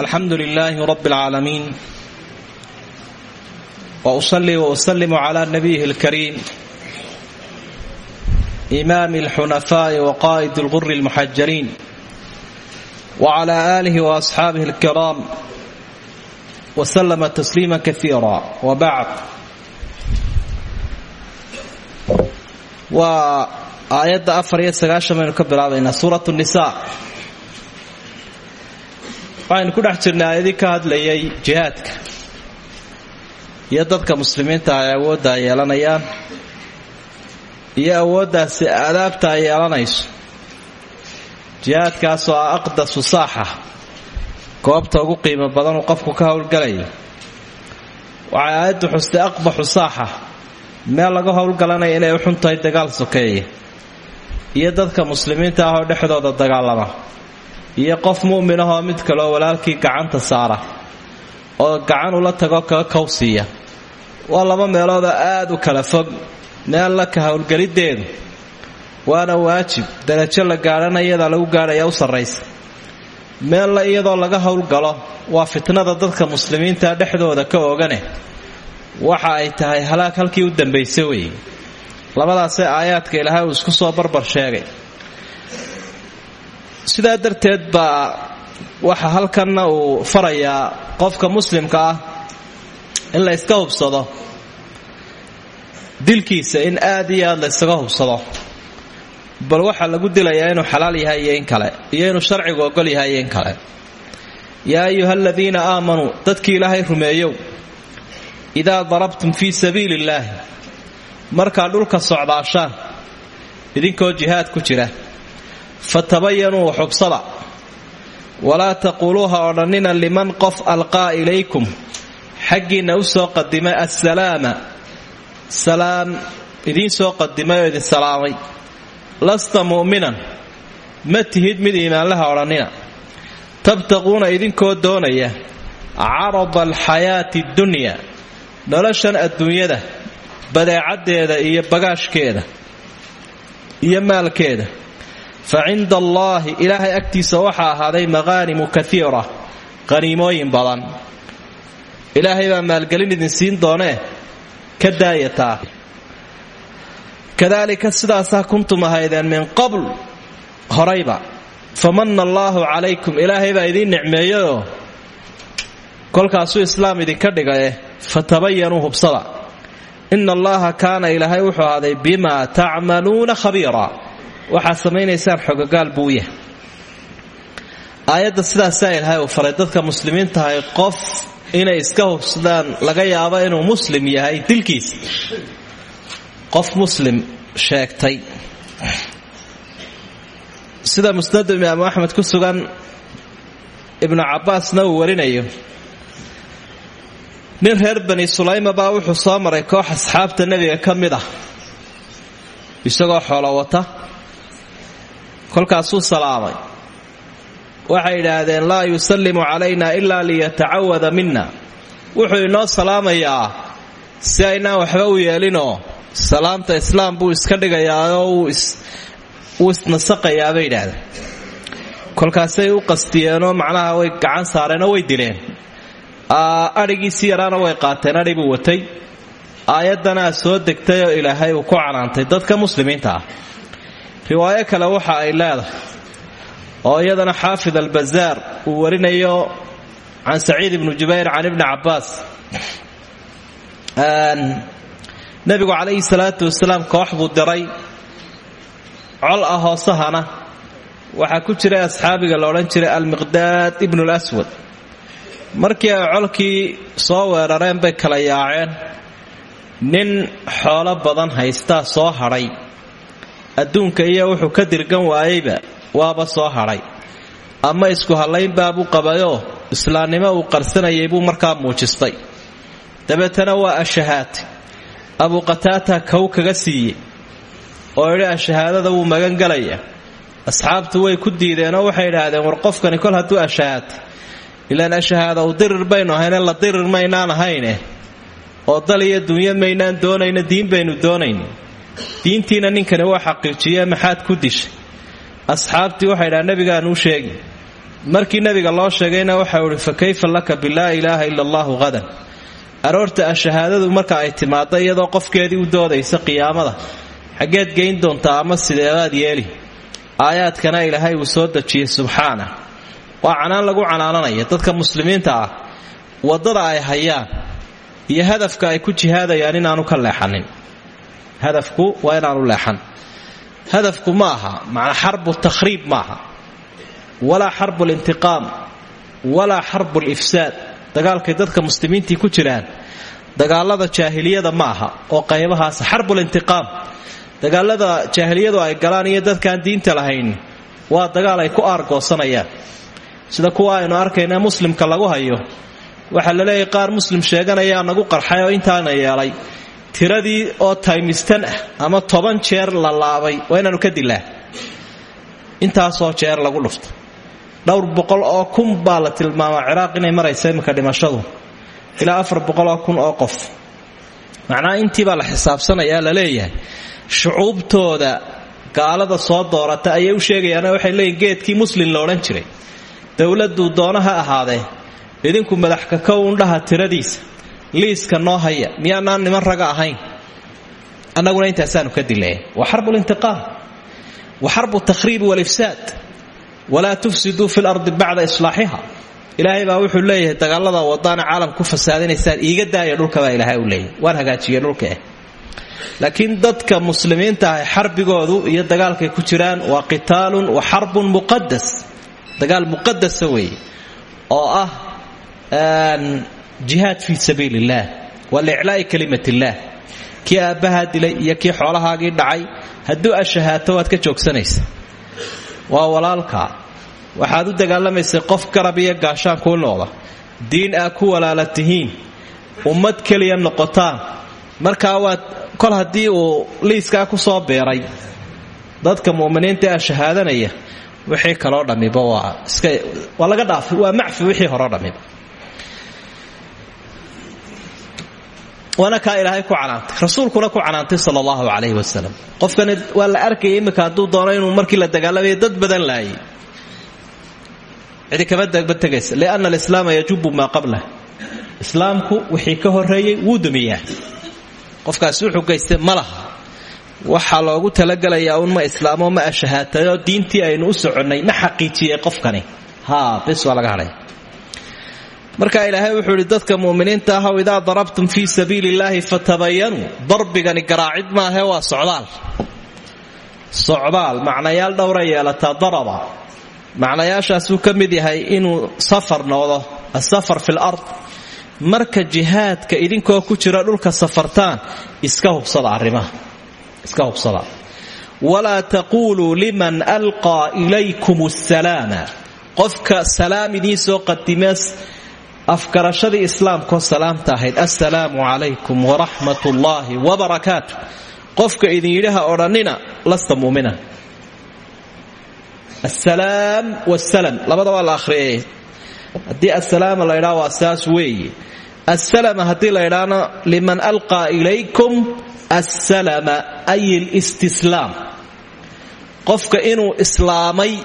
alxamdu lilaahi rab اlcaalamiin wausalli wausalimu cla nabiyihi اlkariim imaami اlxunafaaءi waqaa'id اlguri اlmuxajaliin wcla aalihi waasxaabihi اlkiraam wslama tasliima kaiira wabacd waa aayadda afar iyo sagaashan baynu ka bilaabaynaa suurat nisa waxaynu ku dhex jirnay aayadii ka hadlayay jihaadka. Iyo dadka muslimiinta ay awoodda ay yeelanayaan. Iyo awooddaasi adaabta ay yeelanayso. Jihaadkaasoo ah aqdasu saaxa goobta ugu qiimo badan uu qofku ka howlgalayo. Waxay aayaddu xustay aqbaxu saaxa meel laga howlgalanaya inay u xun tahay dagaal sokeeye. Iyo dadka muslimiinta ah oo dhexdooda dagaalama iyo qof mu'min ahoo mid kaleoo walaalkii gacanta saara oo gacan ula tago kaga kowsiiya waa laba meeloodoo aad u kala fog meella ka howlgeliddeedu waana waajib darajo la gaadhana iyadaa lagu gaadhaya u sarraysa. Meella iyadoo laga howlgalo waa fitnada dadka muslimiinta dhexdooda ka oogane. Waxa ay tahay halaag halkii u dambaysa weeye. Labadaasee aayaadka ilaahay uu isku soo barbar sheegay sidaa darteed baa waxa halkanna uu farayaa qofka muslimka ah in la yska hubsado. Dilkiisa in aad iyo aad la ysaga hubsado. Bal waxaa lagu dilayaa inuu xalaal yahay iyo in kale iyo inuu sharcigu ogol yahay iyo in kale. Yaa ayuha aladiina aamanuu dadkii ilaahay rumeeyow idaa darabtum fii sabiili illaahi markaad dhulka socdaashaan idinkoo jihaad ku jira fatabayanuu xubsada walaa taquuluuha odhannina liman qof alqaa ilaykum. Xaggiinna u soo qadimay assalaama. Salaam idiin soo qadimay oo idin salaamay lasta mu'minan ma tihid mid iimaanlaha odhannina tabtaquuna idinkoo doonaya carada alxayaati dunya noloshan adduunyada badeecaddeeda iyo bagaashkeeda iyo maalkeeda fa cinda allaahi ilaahay agtiisa waxaa ahaaday maqaanimu kaiira qaniimooyin badan. Ilaahay baa maalgelin idin siin doonee ka daayataa kadaalika sidaasaa kuntum ahaydeen min qabl horayba. Famanna allaahu calaykum ilaahay baa idiin nicmeeyayoo kolkaasuu islaam idinka dhigaye fatabayanuu hubsada. Ina allaha kaana ilaahay wuxuu ahaaday bimaa tacmaluuna khabiira waxaad samaynaysaan xogogaal buu yahay. Aayadda sidaasaa ilaahay uu faray dadka muslimiintahay qof inay iska hubsadaan laga yaabo inuu muslim yahay dilkiisa. Qof muslim sheegtay. Sida musnadu imaamu axmed ku sugan ibnu cabbaasna uu warinayo nin reer bani sulayma baa wuxuu soo maray koox asxaabta nebiga ka mid ah isagoo xoolo wata kolkaasuu salaamay. Waxay idhaahdeen laa yusallimu calayna ilaa liyatacawada mina wuxuu inoo salaamayaa si aynaan waxba u yeelinoo salaamta islaam buu iska dhigayaao wuu isnasaqayaa bay idhaahdeen kolkaasay u qastiyeenoo macnaha way gacan saareenoo way dileen. Adhigiisi yaraana way qaateen adhi watay. Aayaddanaa soo degtay oo ilaahay uu ku canaantay dadka muslimiinta ah riwaayo kale waxa ay leedahay oo iyadana xaafid albazaar uu warinayo can saciid ibnu jubayr can ibni cabbaas. Nebigu calayhi salaatu wasalaam koox buu diray col ah hoosahana waxaa ku jiray asxaabiga la odhan jiray almiqdaad ibnu lswad markii ay colkii soo weerareen bay kala yaaceen nin xoolo badan haystaa soo hadhay adduunka iyo wuxuu ka dirgan waayeyba waaba soo hadhay. Ama isku hallaynbaabuu qabayoo islaamnimo uu qarsanayay buu markaa muujistay. Dabeetana waa ashahaate abuqataata kow kaga siiyey oo idhi ashahaadada wuu magan gelaya asxaabtu way ku diideenoo waxay idhaahdeen war qofkani kol hadduu ashahaate ilaan ashahaada u dirir baynu ahayne la dirir maynaan ahayne. Oo dal iyo dunyo maynaan doonayno diin baynu doonayn diintiina ninkani waa xaqiijiye maxaad ku dishay? Asxaabtii waxay dhaha nabigaanuu sheegi markii nabiga loo sheegayna waxau ihi fa kayfa laka bilaa ilaaha ila allahu hadan aroorta ashahaadadu marka ay timaado iyadoo qofkeedii u doodaysa qiyaamada. Xaggeed geyn doontaa ama sideedaad yeeli? Aayaadkana ilaahay uu soo dejiyey subxaana. Waa canaan lagu canaananaya dadka muslimiinta ah. Waddada ay hayaan iyo hadafka ay ku jihaadayaan inaanu ka leexanin hadafku waa inaanu leexan hadafku ma aha macnaa xarbu takhriib maaha walaa xarbu lintiqaam walaa xarbu lifsaad dagaalkay dadka muslimiintii ku jiraan dagaalada jaahiliyada ma aha oo qaybahaas xarbulintiqaam dagaalada jaahiliyadu ay galaan iyo dadkaan diinta lahayn waa dagaal ay ku aargoosanayaan sida kuwa aynu arkayna muslimka lagu hayo waxaa la leeyahay qaar muslim sheeganayaa nagu qarxay oo intaana yeelay tiradii oo taymistan ah ama toban jeer la laabay waa inaanu ka dilaa intaasoo jeer lagu dhufto. Dhowr boqol oo kun baa la tilmaamaa ciraaq inay maraysa iminka dhimashadu. Ilaa afar boqol oo kun oo qof. Macnaha intiibaa la xisaabsanayaa la leeyahay shucuubtooda gaalada soo doorata ayay u sheegayaano waxay leeyihiin geedkii muslin la odhan jiray. Dowladuu doono ha ahaadee. Idinku madaxka ka undhaha tiradiisa liiska noo haya. Miyaanaan niman raga ahayn? Annaguna intaasaanu ka dilaya waa xarbu lintiqaam wa xarbu takhriibi walifsaad walaa tufsiduu fi lardi bacda islaaxiha. Ilaahay baa wuxuu leeyahay dagaalada wadaana caalam ku fasaadinaysaan iiga daaya dhulkabaa ilaahay u leeyahay. Waan hagaajiye dhulkaeh laakiin dadka muslimiinta ah xarbigoodu iyo dagaalkay ku jiraan waa qitaalun wa xarbun muqadas dagaal muqadasa weeye. Oo ah jihaad fii sabiil illaah waa liiclaa'i kalimat illaah kii dilay iyo kii xoolahaagii dhacay hadduu ashahaato waad ka joogsanaysa. Waa walaalkaa. Waxaad u dagaalamaysay qof garab gaashaan kuu noqda. Diin aa ku walaala tihiin ummad keliya noqotaan. Markaa waad kol haddii uu liiskaa ku soo beeray dadka mu'miniinta ee shahaadanaya wixii kaloo dhammiba waa iska waa laga waa macfi wixii horeo dhammiba waana kaa ilaahay ku canaantay. Rasuulkuna ku canaantay sal allahu calayhi wasalam qofkani waa la arkaya iminka hadduu doono inuu markii la dagaalamaya dad badan laayay. Cidi kama dabategaysa lianna alislaama yajubu maa qablah islaamku wixii ka horeeyey wuu dumiyaa qofkaasi wuxuu gaystay ma laha. Loogu talagelayaa un ma islaamo ma ashahaatayoo diintii aynu u soconnay ma xaqiijiyey qofkani. Haa bes waa laga marka ilaahay wuxuu idhi dadka mu'miniinta ahow idaa darabtum fii sabiili illaahi fatabayanuu. Darbigani garaacid maahe waa socdaal. Socdaal macnayaal dhowra yeelataa daraba. Macnayaashaasuu ka mid yahay inuu safar noqdo asafar fi lard marka jihaadka idinkoo ku jira dhulka safartaan iska hubsada arrimaha. Iska hubsada. Walaa taquuluu liman alqaa ilaykum asalaama qofka salaam idiin soo qadimees afgarashadii islaamkoo salaamta ahayd assalaamu calaykum waraxmat ullaahi wabarakaatu qofka idin yidhaha odhannina lasta muumina. Assalaam wasalam labada waa la akhriyay haddii la ydhaa waa saas weeye. Assalama haddii la ydhaana liman alqaa ilaykum assalama ay listislaam qofka inuu islaamay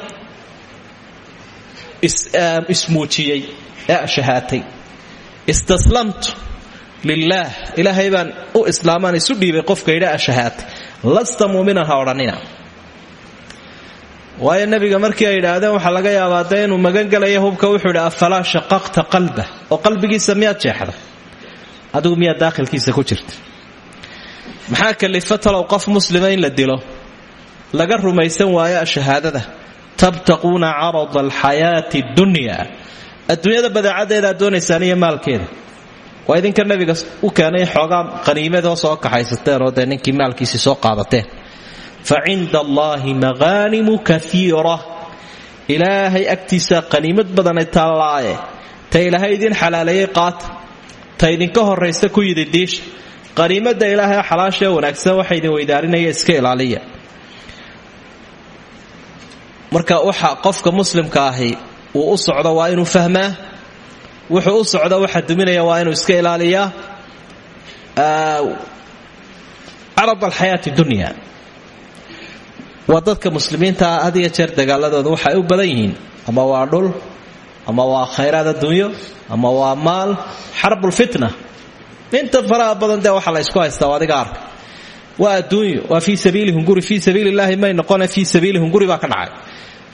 ismuujiyey shahaatay. Istaslamtu lilaah ilaahay baan u islaamaan isu dhiibay qofka yidha shahaatay. Lasta muuminan ha odhannina waayo markii ay yidhaahdeen waxaa laga yaabaa dee inuu magan gelaya hubka wuxuu idhi afalaa shaqaqta qalbah. Oo qalbigiisa miyaad jeexda adigu miyaad daakhilkiisa ku jirta? Maxaa kalifa talow qof muslima la dilo? Laga rumaysan waayo shahaadada. Tabtaquuna carada alxayaati dunya adduunyada badeecadeedaad doonaysaan iyo maalkeeda. Waa idinka nabiga u keenay xoogaa qaniimadoo soo kaxaysateen oo dee ninkii maalkiisii soo qaadateen fa cinda allaahi maqaanimu kaiira ilaahay agtiisa qaniimad badanay taallaaye ta ilaahay idin xalaaleeyey qaata ta idinka horaysa ku yidi diisha qaniimadda ilaahay xalaashee wanaagsan waxa idin weydaarinaya iska ilaaliya. Marka waxa qofka muslimka ahi uu u socdo waa inuu fahmaa. Wuxuu u socdo waxa duminaya waa inuu iska ilaaliyaa carad alxayaati dunya. Waa dadka muslimiintaa had iyo jeer dagaaladooda u badan yihiin. Ama waa dhul ama waa khayraad adduunyo ama waa maal xarbulfitna inta faraha badan dee waxa la ysku haystaa adiga arka. Waa adduunyo waa fii sabiili hunguri fii sabiililaahi may noqone fii sabiili hunguri baa ka dhacay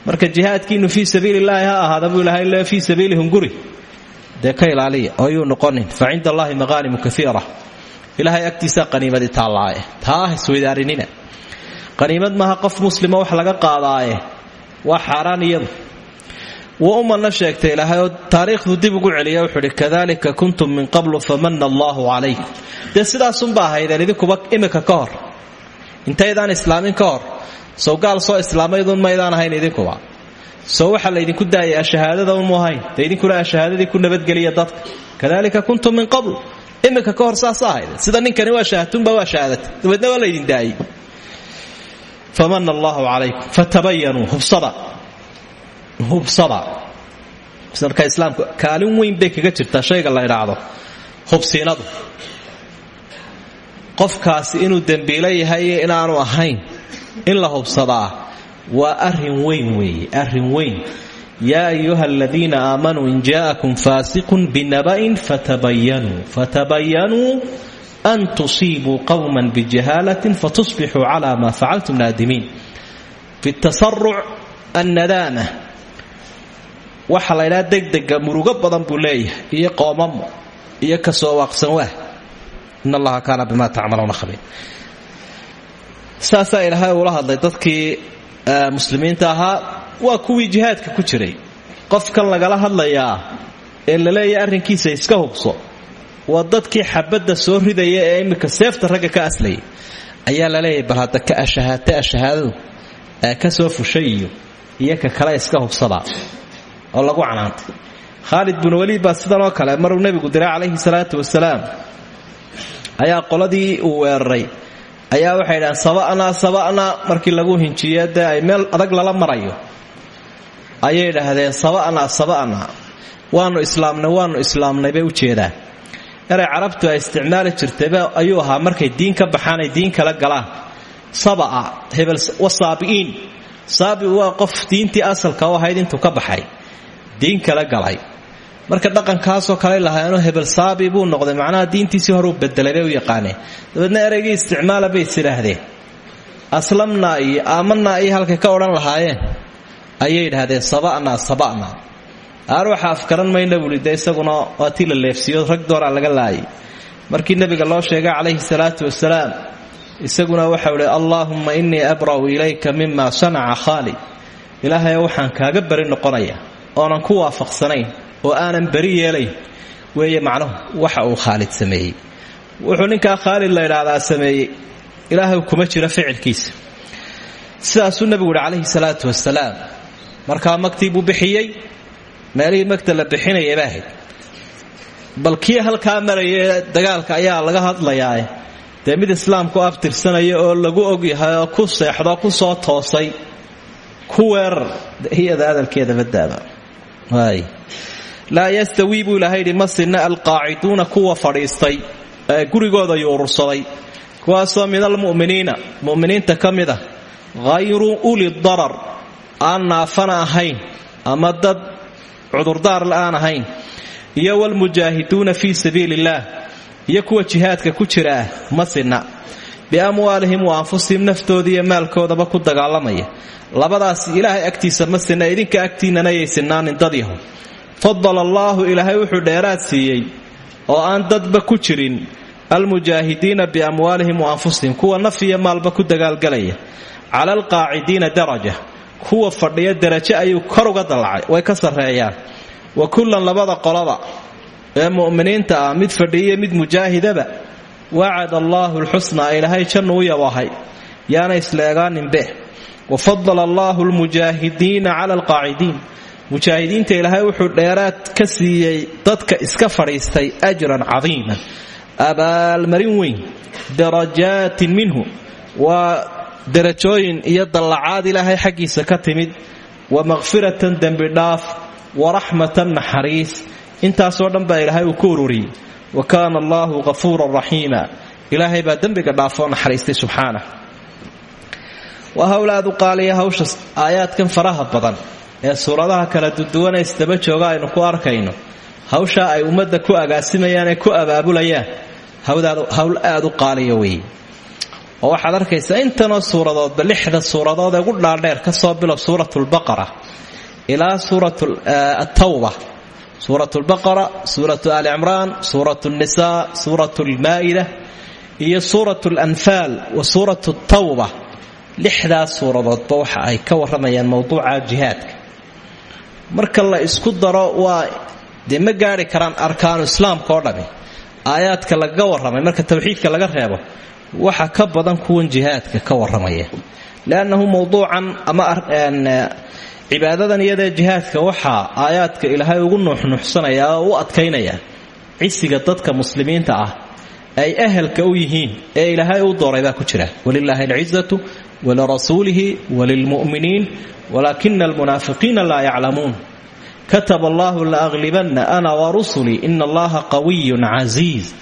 marka jihaadkiinu fii sabiililaahi ha ahaada buu ilahay le fii sabiili hunguri dee ka ilaaliya oo yuu noqonin. Fa cinda allahi maqaanimu kaiira ilahay agtiisaa qaniimadi taallaaye taa isweydaarinina qaniimad maaha qof muslima wax laga qaadaaye. Waa xaaraan iyadu. Wuu umana sheegtay ilaahay oo taariikhdu dib ugu celiya wuxuu ihi kadalika kuntum min qablu famana allahu calaykum. Dee sidaasunba ahaydeen idinkuba imika ka hor. Intaydaan islaamin ka sow gaal soo islaamaydun maydaan ahayn idinkuba sow waxaa laydinku daayaa shahaadada unmu ahayn. Dee idinkuna shahaadadii ku nabadgeliya dadka. Kadalika kuntum min qabl. Imika ka hor saasa sida ninkani waa shaahatunba waa shahaadatay dabeedna waa laydin daayey famana allahu calaykum. Fatabayanuu. Hubsada. Hubsada. Marka islaamku kaalin weyn bay kaga jirtaa. Shayga la idhaacdo hubsiinadu. Qofkaasi inuu dembiilo yahay inaanu ahayn in la hubsadaa waa arrin weyn weeye arrin weyn. Yaa ayuha aladiina aamanuu in jaa'akum faasiqun binaba'in fatabayanuu fatabayanuu an tusiibuu qowman bijahaalatin fatusbixuu cala maa facaltum naadimiin. Bitasaruc annadaama waxa la ydhaha degdega murugo badan buu leeyahay iyo qoomamo iyo ka soo waaqsan waah. In allaha kaana bima tacmaluuna saasaa ilaahay uula hadlay dadkii muslimiinta ahaa waa kuwii jihaadka ku jiray. Qofkan lagala hadlayaa ee la leeyahay arrinkiisa iska hubso waa dadkii xabadda soo ridaya ee iminka seefta ragga ka aslayay ayaa la leeyahay bal hadda ka ashahaate ashahaadadu ka soo fushay iyo iyo ka kale iska hubsadaa oo lagu canaantay. Khaalid binu waliid baa sidan oo kale maruu nebigu diray calayhi salaatu wasalaam ayaa qoladii uu weeraray ayaa waxay dhahaan saba'naa saba'naa markii lagu hinjiye dee ay meel adag lala marayo. Ayay idhaahdeen saba'naa saba'naa waanu islaamnay waanu islaamnay bay u jeedaan. Eray carabtu ay isticmaali jirtayba ayuu ahaa markay diin ka baxaan ay diin kala galaan. Saba'a hebel wasaabi'iin saabi waa qof diintii asalka u ahayd intuu ka baxay. Diin kala galay marka dhaqankaasoo kale lahaayeenoo hebel saabi buu noqday. Macnaha diintiisii horuu bedelay bay u yaqaaneen. Dabeedna isticmaala bay is idhaahdeen aslamnaa iyo aamanaa iyo ka odhan lahaayeen. Ayay idhaahdeen saba'naa aar waxa afgaran mayna buuli isaguna waa tii la leefsiiyo rag dooraa laga laayay markii nebiga loo sheegay calayhi salaatu wasalaam isaguna waxau ihi allaahumma innii abra'u ilayka mima sanaca khaalid ilaahayo waxaan kaaga bari noqonaya oonan ku waafaqsanayn oo aanan beri yeelayn. Weeye macnuhu waxa uu khaalid sameeyey. Wuxuu ninkaa khaalid la idhaahdaa sameeyey. Ilaahay kuma jiro ficilkiisa. Sidaasuu nebigu yihi calayhi salaatu wasalaam markaa magtii buu bixiyey meelihii magta la bixinayay ba ahayd bal kii dagaalka ayaa laga hadlayaa dee mid islaamku abtirsanaya oo lagu ogyahay oo ku seexdo ku soo toosay ku weerar iyada hadalkeeda badaaba laa yastawii buu ilaahay yidhi ma sinna alqaaciduuna kuwa fadhiistay gurigooda yuurursaday kuwaasoo min almu'miniina mu'miniinta ka mid uli darar aan naafana ahayn ama dad cudurdaar la'aan ahayn iyo walmujaahiduuna fii sabiili illaah iyo kuwa ku jira ah ma sinna wa anfusihim naftooda maalkoodaba ku dagaalamaya labadaas ilaahay agtiisa ma idinka agtiinnana yay sinaanin dadyaho fadala allaahu ilaahay wuxuu dheeraad siiyey oo aan dadba ku jirin almujaahidiina biamwaalihim wa anfusihim kuwa naf iyo maalba ku dagaalgalaya cala alqaacidiina daraja kuwa fadhiya darajo ayuu kor uga dallacay way ka sarreeyaan. Wa kullan labada qolaba ee mu'miniinta ah mid fadhiyiyo mid mujaahidaba wacada allaahu lxusnaa ilaahay jannu u yabahay yaana isleegaaninbe wa fadala allaahu lmujaahidiina cala alqaacidiin mujaahidiinta ilaahay wuxuu dheeraad ka siiyey dadka iska fadhiistay ajran cadiiman. Abaalmarin weyn darajaatin minhu. Waa darajooyin iyo dallacaad ilaahay xaggiisa ka timid. Wa makfiratan dembidhaaf wa raxmatan naxariis. Intaasoo dhan baa ilaahay uu ku ururiyey. Wa kaana allaahu hafuuran raxiima ilaahay baa dembiga dhaafoo naxariistay subxaanah. Waa howlaadu qaaliya hawsha aayaadkan faraha badan ee suuradaha kala duduwana isdaba jooga aynu ku arkayno. Hawshaa ay ummadda ku agaasimayaan ee ku abaabulayaan. Hawl aad u qaaliya weeye oo waxaad arkaysaa intanoo suuradoodba lixda suuradood ee ugu dhaadheer ka soo bilow suurat lbaqara ilaa suurat atawba suurat lbaqara suuratu ali cimraan suurat nnisaa suurat lmaa'ida iyo suurat lanfaal wa suurat tawba. Lixdaas suuradoodba ay ka waramayaan mowduuca jihaadka marka la isku daro waa dee ma gaari karaan arkaanu islaamka oo dhami aayaadka lagaga warramay marka tawxiidka laga reebo waxa ka badan kuwan jihaadka ka warramaya. Liannahu mowduucan ama cibaadadan iyadee jihaadka waxaa aayaadka ilaahay ugu nuuxnuuxsanaya oo adkaynaya cisiga dadka muslimiinta ah ay ahelka u yihiin ee ilaahay u dooray baa ku jira. Walilaahi alcizatu walirasuulihi walilmu'miniin walaakina almunaafiqiina laa yaclamuun kataba allahu laaglibanna ana warusulii ina allaha qawiyun casiiz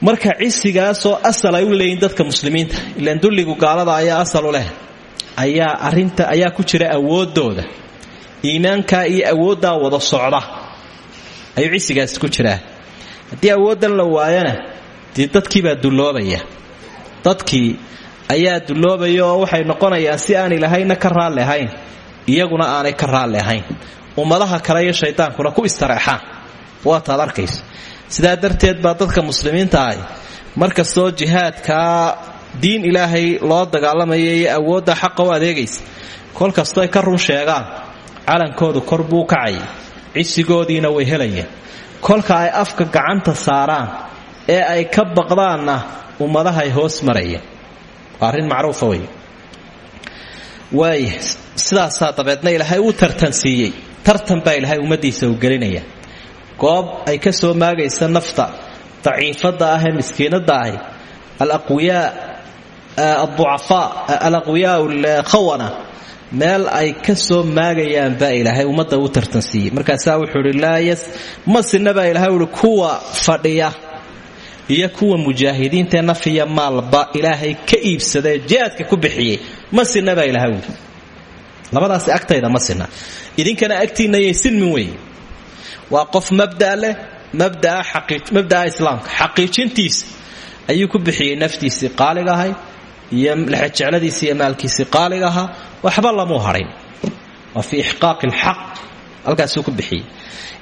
marka cisigaasoo asal ay u leeyihiin dadka muslimiinta ilaan dulligu gaalada ayaa asal u leh ayaa arinta ayaa ku jira awoodooda iimaankaa iyo awooddaa wada socda ayuu cisigaasi ku jiraa haddii awooddan la waayana dee dadkiibaa dulloobaya dadkii ayaa dulloobaya oo waxay noqonayaan si aan ilahayna ka raalli ahayn iyaguna aanay ka raalli ahayn. Ummadaha kale iyo shaydaankuna ku istareexaan waataad arkayso sidaa darteed baa dadka muslimiinta ahi markastoo jihaadkaa diin ilaahay loo dagaalamaya iyo awoodda xaqa u adeegaysa kol kastoo ay ka run sheegaan calankoodu kor buu kacaya cisigoodiina way helayaan kolka ay afka gacanta saaraan ee ay ka baqdaanna ummadahay hoos marayaan waa arrin macruufa wey waaya sidaasaa dabeedna ilaahay uu tartansiiyey tartan baa ilaahay ummaddiisa u gelinaya. Goob ay ka soo maagaysa nafta daciifadda ah ee miskiinadda ahi alaqwiyaa aducafaa alaqwiyaa alkhawana meel ay ka soo maagayaan baa ilaahay ummadda u tartansiiyey markaasaa wuxuu ihi laa yas masina baa ilahay uhi kuwa fadhiya iyo kuwa mujaahidiintae nafiya maalba ilaahay ka iibsadee jihaadka ku bixiyey masina baa ilahay uhi. Labadaasi agtayda ma sina idinkana agtiinayay sinmin weeye. Waa qof mabda leh mabdaa islaamka xaqiijintiisa ayuu ku bixiyey naftiisii qaaliga iyo lexejecladiisi iyo maalkiisii qaaliga ahaa. Waxba lamuu harin. Waa fii ixqaaqi alxaq halkaasuu ku bixiyey.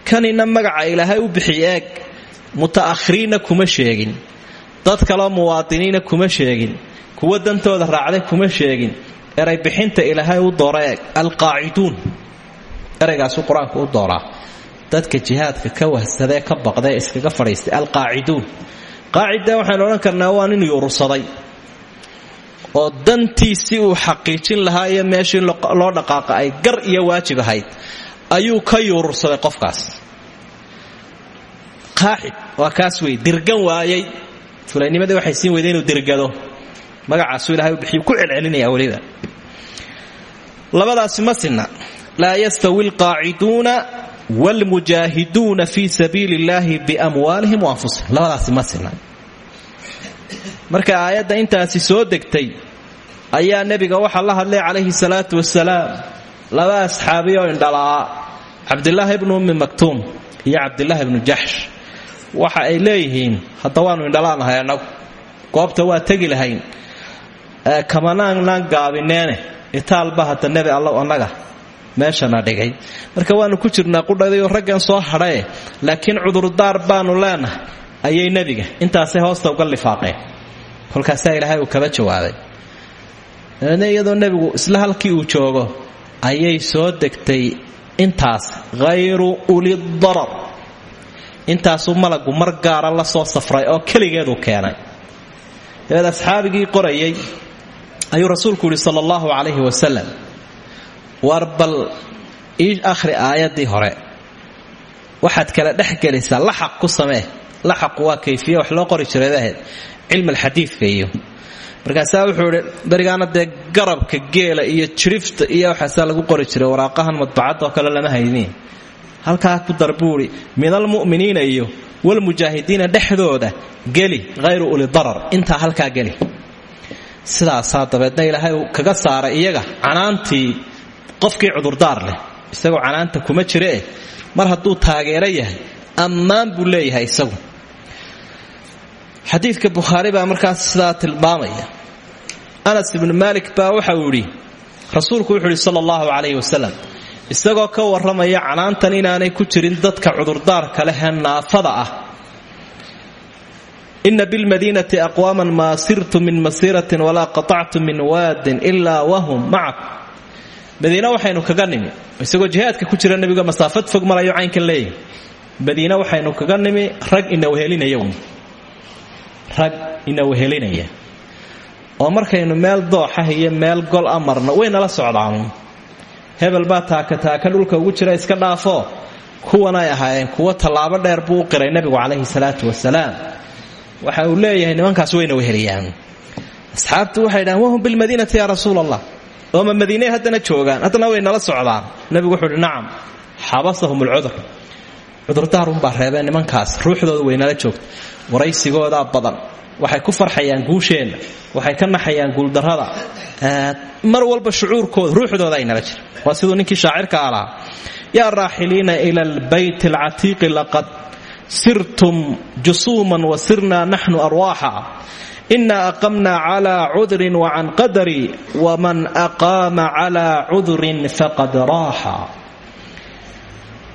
Kanina magaca ilaahay u bixiy muta'ahiriinna kuma sheegin. Dad kaloo muwaadiniina kuma sheegin. Kuwa dantooda raacday kuma sheegin. Eray bixinta ilaahay u doora eeg. Alqaaciduun. Eraygaasuu qur'aanku u dooraa dadka jihaadka ka wahsadee ka baqdae iskaga fadhiistay. Alqaaciduun. Qaacida waxaynu odhan karnaa waa nin yuursaday oo dantiisii uu xaqiijin lahaa iyo meeshii loo dhaqaaqa ay gar iyo waajib ahayd ayuu ka yuurursaday qofkaas qaacid waa kaas wey dirgan waayey. Fulaynimadii waxay siin weyday inuu dirgado. Magacaasuu ilahay u bixiyu ku celcelinaya weliba. Labadaasi ma sinna. Laa yastawi alqaaciduuna wlmujaahiduuna fii sabiili illaahi biamwaalihim waanfusihim labadaasi ma sinna. Marka aayadda intaasi soo degtay ayaa nebiga waxaa la hadlay calayhi salaatu wasalaam laba asxaabi oo indhalaa. Cabdilaahi ibnu ummi maktuum iyo cabdilaahi ibnu jaxsh waxa ay leeyihiin hadda waannu indhalaanahay annagu goobta waa tegi lahayn. Kamanaanaan gaabineene itaalba hadda nebi allow annaga meeshana dhigay. Marka waanu ku jirnaa qudhadayoo raggan soo hadhae laakiin cudurdaar baanu leenahay ayay nebiga intaasay hoosta uga lifaaqeen. Kolkaasaa ilaahay uu kaba jawaabay dabeedna iyadoo isla halkii uu joogo ayay soo degtay intaas hayru ulidarar intaasuu malagu mar gaara la soo safray oo keligeedu keenay. Dabeed asxaabigii qorayay ayuu rasuulku yihi sala allahu calayhi wasalam war bal ii akhri aayaddii hore waxaad kala dhex gelisaa laxaq ku samee laxaqu waa kayfiya wax loo qori jiray ahayd cilmi alxadiidka iyo markaasaa wuxuu idhi berigaana dee garabka geela iyo jirifta iyo waxaasaa lagu qori jiray waraaqahan madbacadda oo kale lama haynin halkaa ku dar buuhi min almu'miniina iyo walmujaahidiina dhexdooda. Geli hayru uli darar. Intaa halkaa geli. Sidaasaa dabeedna ilaahay kaga saaray iyaga canaantii qofkii cudurdaar leh. Isagoo canaanta kuma jireeh mar hadduu taageero yahay ammaan buu leeyahay isagu. Xadiidka bukhaari baa markaas sidaa tilmaamaya. Anas ibnu maalik baa waxa uu yidhi rasuulku wuxuu yidhi sala allahu calayhi wasalam isagoo ka warramaya canaantan inaanay ku jirin dadka cudurdaarka lehee naafada ah. Ina bilmadiinati aqwaaman maa sirtu min masiiratin walaa qatactu min waadin ilaa wahum macakum madiine waxaynu kaga nimi. Isagoo jihaadka ku jira nebiga masaafad fog marayo caynkan leeyahy madiine waxaynu kaga nimi rag ina wehelinaya rag ina wehelinaya. Oo markaynu meel dooxah iyo meel gol a marno waynala socdaan hebel baa taaka taaka dhulka ugu jira iska dhaafo. Kuwanay ahaayeen kuwo tallaabo dheer buu u qiray nebigu calayhi salaatu wasalaam waxa uu leeyahay nimankaas wayna weheliyaan asxaabtu waxay dhahaan wahum bilmadiinati yaa rasuul allah ooma madiinay haddana joogaan haddana way nala socdaan. Nebigu wuxuu uhi nacam xabasahum alcudur cudurdaarunbaa reebeen nimankaas ruuxdooda waynala joogta waraysigoodaa badan waxay ku farxayaan guusheenna waxay ka naxayaan guuldarrada. Mar walba shucuurkooda ruuxdooda ay nala jira waa siduu ninkii shaacirka alahaa yaa raaxiliina ila albayt alcatiiqi laqad sirtum jusuuman wa sirnaa naxnu arwaaxa. Ina aqamna cla cudrin wacan qadari waman aqaama cla cudrin faqad raaxa.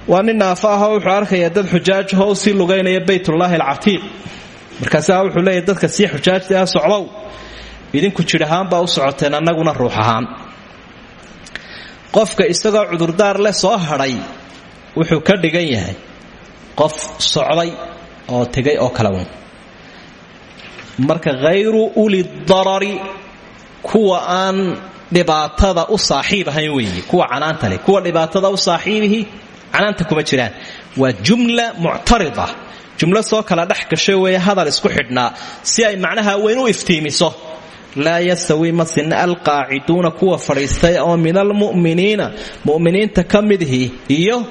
Waa nin naafa ahoo wuxuu arkayaa dad xujaajahoo u sii lugaynaya baytullaahi alcatiiq. Markaasaa wuxuu leeyahy dadka sii xujaajta ah socdow idinku jidh ahaan qofka isagoo cudurdaar leh soo hadhay wuxuu ka dhigan yahay qof socday oo tegay oo kala wan. Marka hayru uli darari kuwa aan dhibaatada u saaxiib ahayn weeye kuwa canaanta leh kuwa dhibaatada u saaxiibihi canaanta kuma jiraan. Waa jumla muctarida jumlo soo kala dhex gashay weeye hadal isku xidhnaa si ay macnaha weyn u iftiimiso laa yastawi ma sinna kuwa fadhiistay oo min almu'miniina mu'miniinta ka midihi iyo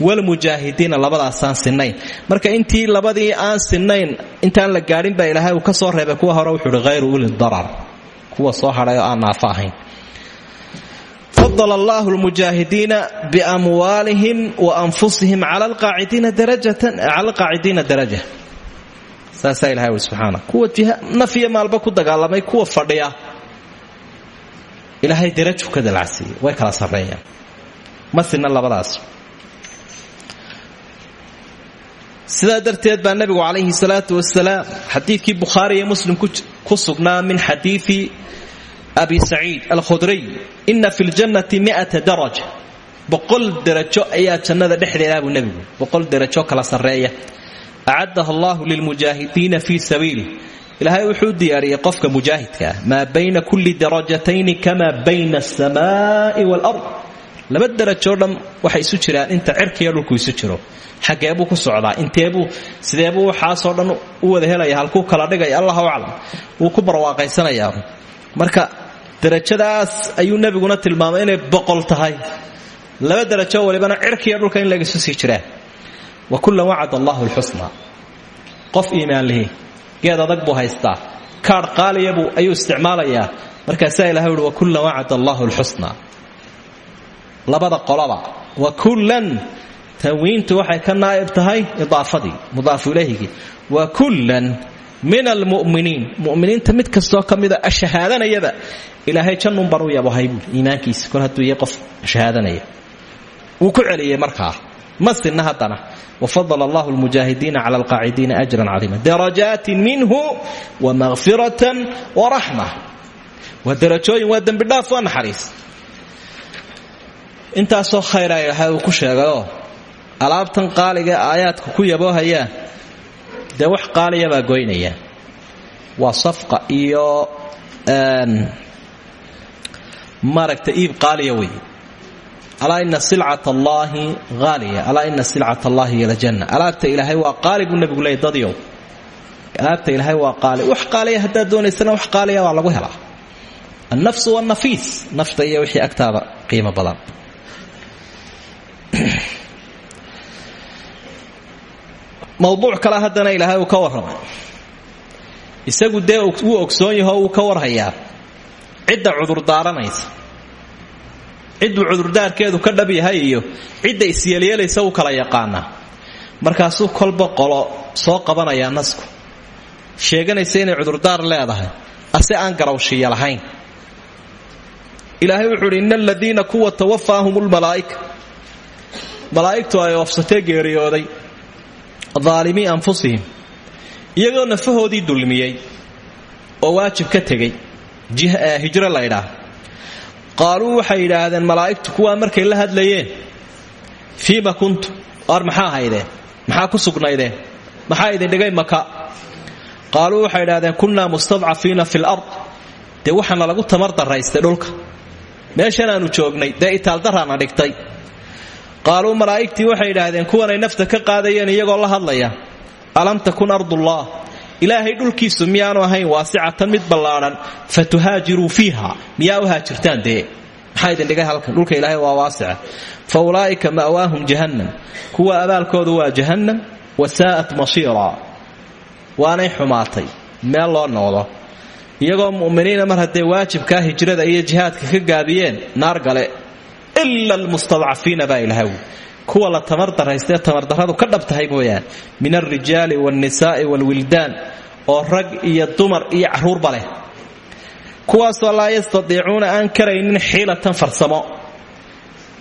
walmujaahidiina labadaasaan sinnayn marka intii labadii aan sinnayn intaan la gaadhin baa ilaahay uu ka soo reebay kuwa hore wuxuu uhi hayru darar kuwa soo hadhay oo aan naafo ahayn fadala allahu lmujaahidiina biamwaalihim wa anfusihim cala alqaacidiina daraja saasaa ilahay ui subxaana. Kuwa naf iyo maalba ku dagaalamay kuwa fadhiya ilaahay daraju ka dalacsiiyey way kala sarreeyaan. Ma labadaas. Sidaa darteed baa nebigu calayhi salaatu wasalaam xadiidkii bukhaari iyo muslim ku sugnaa min xadiidi abi saciid alkhudriy ina fi ljannati miata daraja. Boqol derajo ayaa jannada dhexdeedaa buu nebigu boqol kala sarreeya acadaha allahu lilmujaahidiina fii sabiilih ilaahay wuxuu diyaariyey qofka mujaahidka ah maa bayna kulli darajatayni kamaa bayna alsamaai waalard laba derajoo dhan waxay isu jiraan inta cirkiiyo dhulku isu jiro xageebuu ku socdaa inteebuu sideebuu waxaasoo dhan u wada helaya halkuu kala dhigaya allahu aclam wuu ku barwaaqaysanayaa marka derajadaas ayuu nebiguna tilmaamay inay boqol tahay laba derajo walibana cirkiiyo dhulka in lagaisu sii jiraan wa kullan wacad allahu lxusna qof iimaan lihi geed adag buu haystaa. Kaadh qaaliyabuu ayuu isticmaalayaa. Markaasaa ilahay uhi wa kullan wacad allahu lxusna labada qolaba. Wa kullan tanwiintu waxay ka naa'ib tahay idaafadii mudaafu ilayhigii. Wa kullan min almu'miniin. Mu'miniinta mid kastoo ka mida ashahaadanayaba ilaahay jannun bar u yabohay buui iimaankiisa. Kol hadduu yahay qof shahaadanaya wuu ku celiyey markaa. Ma sinna haddana wafadala allahu lmujaahidiina cala alqaacidiina ajran cadiima darajaatin minhu wamaqfiratan waraxma waa darajooyin waa dembidhaaf waa naxariis. Intaasoo khayra ilaahay uu ku sheegayoo alaabtan qaaliga aayaadka ku yaboohayaan dee wax qaaliya baa goynaya. Waa safqa iyo maaragta iib qaaliya wey alaa ina silcat allaahi haaliya alaa ina silcat allaahi hiy aljanna. Alaabta ilaahay waa qaali buu nebigu leeyay dadyow alaabta ilaahay waa qaali. Wax qaaliya haddaad doonaysana wax qaaliya waa lagu helaa. Annafsu wanafiis nafta iyo wixii agtaada qiimo badan. Mawduuc kale haddana ilaahay uu ka warramay. Isagu dee wuu ogsoon yaho wuu ka warhayaa. Cidda cudurdaaranaysa cidduu cudurdaarkeedu ka dhab yahay iyo cidda isyeelyeelaysa u kala yaqaanaa markaasuu kolba qolo soo qabanayaa nasku. Sheeganaysa inay cudurdaar leedahay. Ase aan garawshiya lahayn. Ilaahay wuxuu uhi ina aladiina kuwa tawafaahum lmalaa'ika malaa'igtu ay oofsatee geeriyooday daalimii anfusihim. Iyagoo nafahoodii dulmiyey oo waajib ka tegey hijro laydhaah qaaluu waxay yidhaahdeen malaa'igtu kuwaa markay la hadlayeen? Fiima kuntu. Ar maxaa haydeen? Maxaa ku sugnaydeen? Maxaa idin dhigay maka? Qaaluu waxay idhahdeen kunnaa mustadcafiina fi lard dee waxaana lagu tamar daraystay dhulka. Meeshan aanu joognay dee itaaldaraana dhigtay. Qaaluu malaa'igtii waxay idhaahdeen kuwanay nafta ka qaadayeen iyagoo la hadlaya. Alam takun ardullah ilaahay dhulkiisu miyaanu ahayn waasicatan mid ballaadhan fa tuhaajiruu fiiha. Miyaa u haajirtaan dee? Maxaa idin dhigay halkan? Dhulka ilaahay waa waasica. Fa ulaa'ika ma'waahum jahannam. Kuwa abaalkoodu waa jahannam. Wa saa'at masiira. Waanay xumaatay. Meel loo noqdo. Iyagoo mu'miniina mar haddee waajibkaa hijrada iyo jihaadka ka gaabiyeen naar gale. Ila almustadcafiina baa ilahawi kuwa la tamar daraystee tamardarradu ka dhab tahay mooyaan min alrijaali waalnisaa'i waalwildaan oo rag iyo dumar iyo carruurba leh. Kuwaasoo laa yastadiicuuna aan karaynin xiilatan farsamo.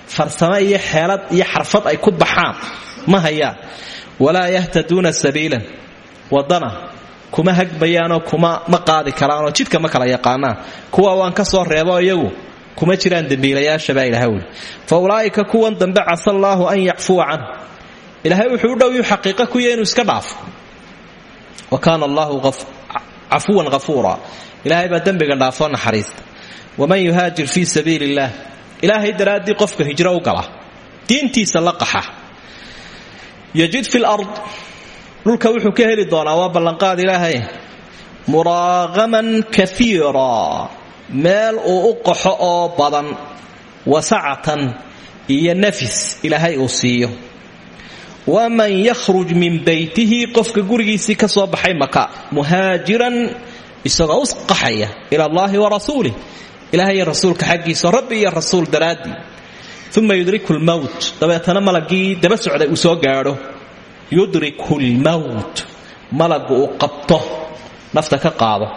Farsamo iyo xeelad iyo xarfad ay ku baxaan ma hayaan walaa yahtaduuna sabiilan. Wadana kuma hagbayaanoo kuma ma qaadi karaanoo jidka ma kala yaqaanaan kuwa waan ka soo reebo iyagu kuma jiraan dembiilayaasha baa ilaha wuli fa ulaa'ika kuwan dambe casa allaahu an yacfuwa canhu. Ilaahay wuxuu u dhow yuu xaqiiqa kuya inuu iska dhaafo. Wa kaana allaahu cafuwan hafuura ilaahay baa dembiga dhaafoo naxariista. Waman yuhaajir fii sabiili illaah ilaahay daraaddii qofka hijro u gala diintiisa la qaxa. Yajid fi lard dhulka wuxuu ka heli doonaa waa ballanqaad ilaahay. Muraaqaman kaiira meel uu u qaxo oo badan wasacatan iyo nafis ilaahay uu siiyo. Waman yakhruj min beytihi qofka gurigiisii ka soo baxay maka muhaajiran isagoo u qaxaya ila allahi wa rasuulih ilahay iyo rasuulka xaggiisa rabbi iyo rasuul daraaddii uma yudriku lmowt dabeetana malagii daba socday uu soo gaadho. Yudriku lmowt malagu uu qabto nafta ka qaado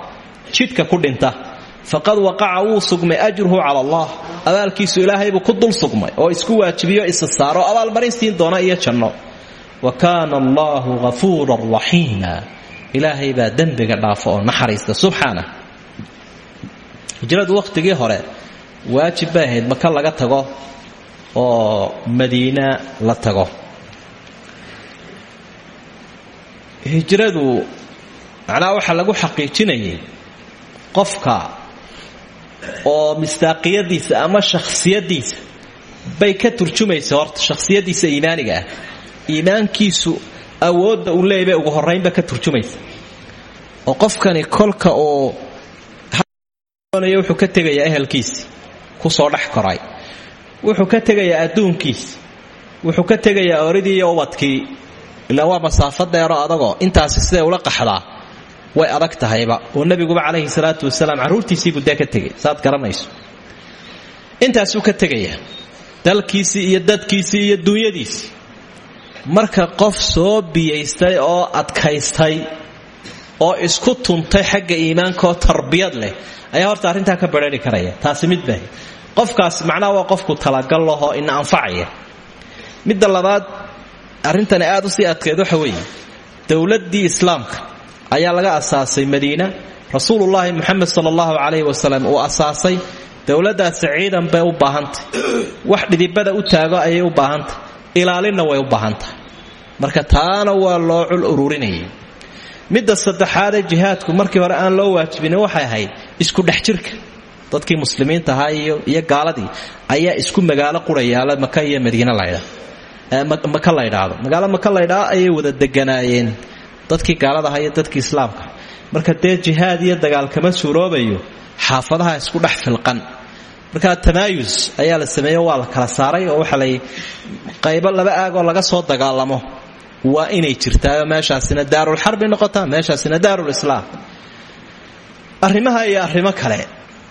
jidhka ku dhinta faqad waqaca wuu sugmay ajruhu cala allah. Abaalkiisu ilaahaybuu ku dul sugmay oo isku waajibiyo isa saaro abaalmarin siin doona iyo janno. Wa kaana allaahu hafuuran raxiima ilaahay baa dembiga dhaafo oo naxariista subxaana hijradu wakhtigii hore waajib bay ahayd maka laga tago oo madiina la tago. Hijradu macnaha waxaa lagu xaqiijinayay qofka oo mistaaqiyadiisa ama shakhsiyadiisa bay ka turjumaysa horta shakhsiyadiisa iimaaniga ah. Iimaankiisu awoodda uu leeyay bay ugu horraynba ka turjumaysa. Oo qofkani kolka uu wuxuu ka tegayaa ehelkiisi ku soo dhex koray. Wuxuu ka tegayaa adduunkiisi wuxuu ka tegayaa oridii iyo ubadkii. Ilaa waa masaafo dheero adagoo intaasi siday ula qaxdaa way adag tahayba. Oo nebiguba calayhi salaatu wasalaam carruurtiisii buddee ka tegay. Saad garanayso. Intaasuu ka tegayaa dalkiisii iyo dadkiisii iyo duunyadiisii. Marka qof soo biyaystay oo adkaystay oo isku tuntay xagga iimaankaoo tarbiyad leh ayaa horta arrintaa ka badrheeri karaya. Taasi mid baahi qofkaas macnaha waa qofku talagal lahoo ina anfacaya. Midda labaad arrintani aad u sii adkeed waxa weeye. Islaamka ayaa laga asaasay madiina. Rasuulullaahi muxamed sala allahu calayhi wasalam uu asaasay. Dowladdaasi ciidan bay u baahantay. Wax dhidibada u taago ayay u baahantay. Ilaalinna way u baahantahay marka taana waa loo cul ururinayay. Midda saddexaadee jihaadku markii hore aan loo waajibinin waxay ahayd isku dhex jirka. Dadkii muslimiinta ahaa iyo gaaladii ayaa isku magaalo qurayaala maka iyo madiina laydha maka la ydhaahdo magaalo maka laydhaa ayay wada deganaayeen dadkii gaalada aha iyo dadkii islaamka. Marka dee jihaad iyo dagaal kama suuroobayo xaafadaha isku dhex filqan. Marka tamaayus ayaa la sameeyo waa la kala saaray oo waxa lay qaybo laba aag laga soo dagaalamo. Waa inay jirtaayo meeshaasina daarulxarbi noqotaa meeshaasina daarulislaam arrimaha iyo arrimo kale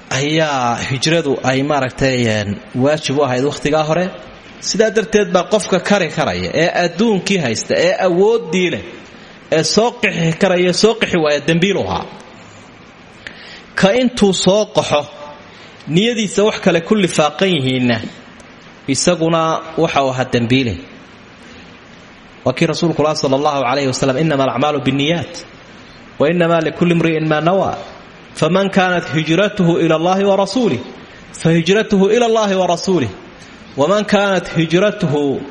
ayaa hijradu ay maaragtay waajib u ahayd wakhtigaa hore. Sidaa darteed baa qofka kari karaya ee adduunkii haysta ee awooddii leh ee soo qixi karaya soo qixi waaya dembiilu ahaa. Ka intuu soo qaxo niyadiisa wax kale ku lifaaqan yihiinna isaguna waxau ahaa dembiile waa kii rasuulkula sal allahu calayhi wasalam inama alacmaalu binniyaat wa inama likulli imri'in maa nawaa faman kaanat hijratuhu ila allahi wa rasuulih fahijratuhu ila allahi wa rasuulih waman kaanat hijratuhu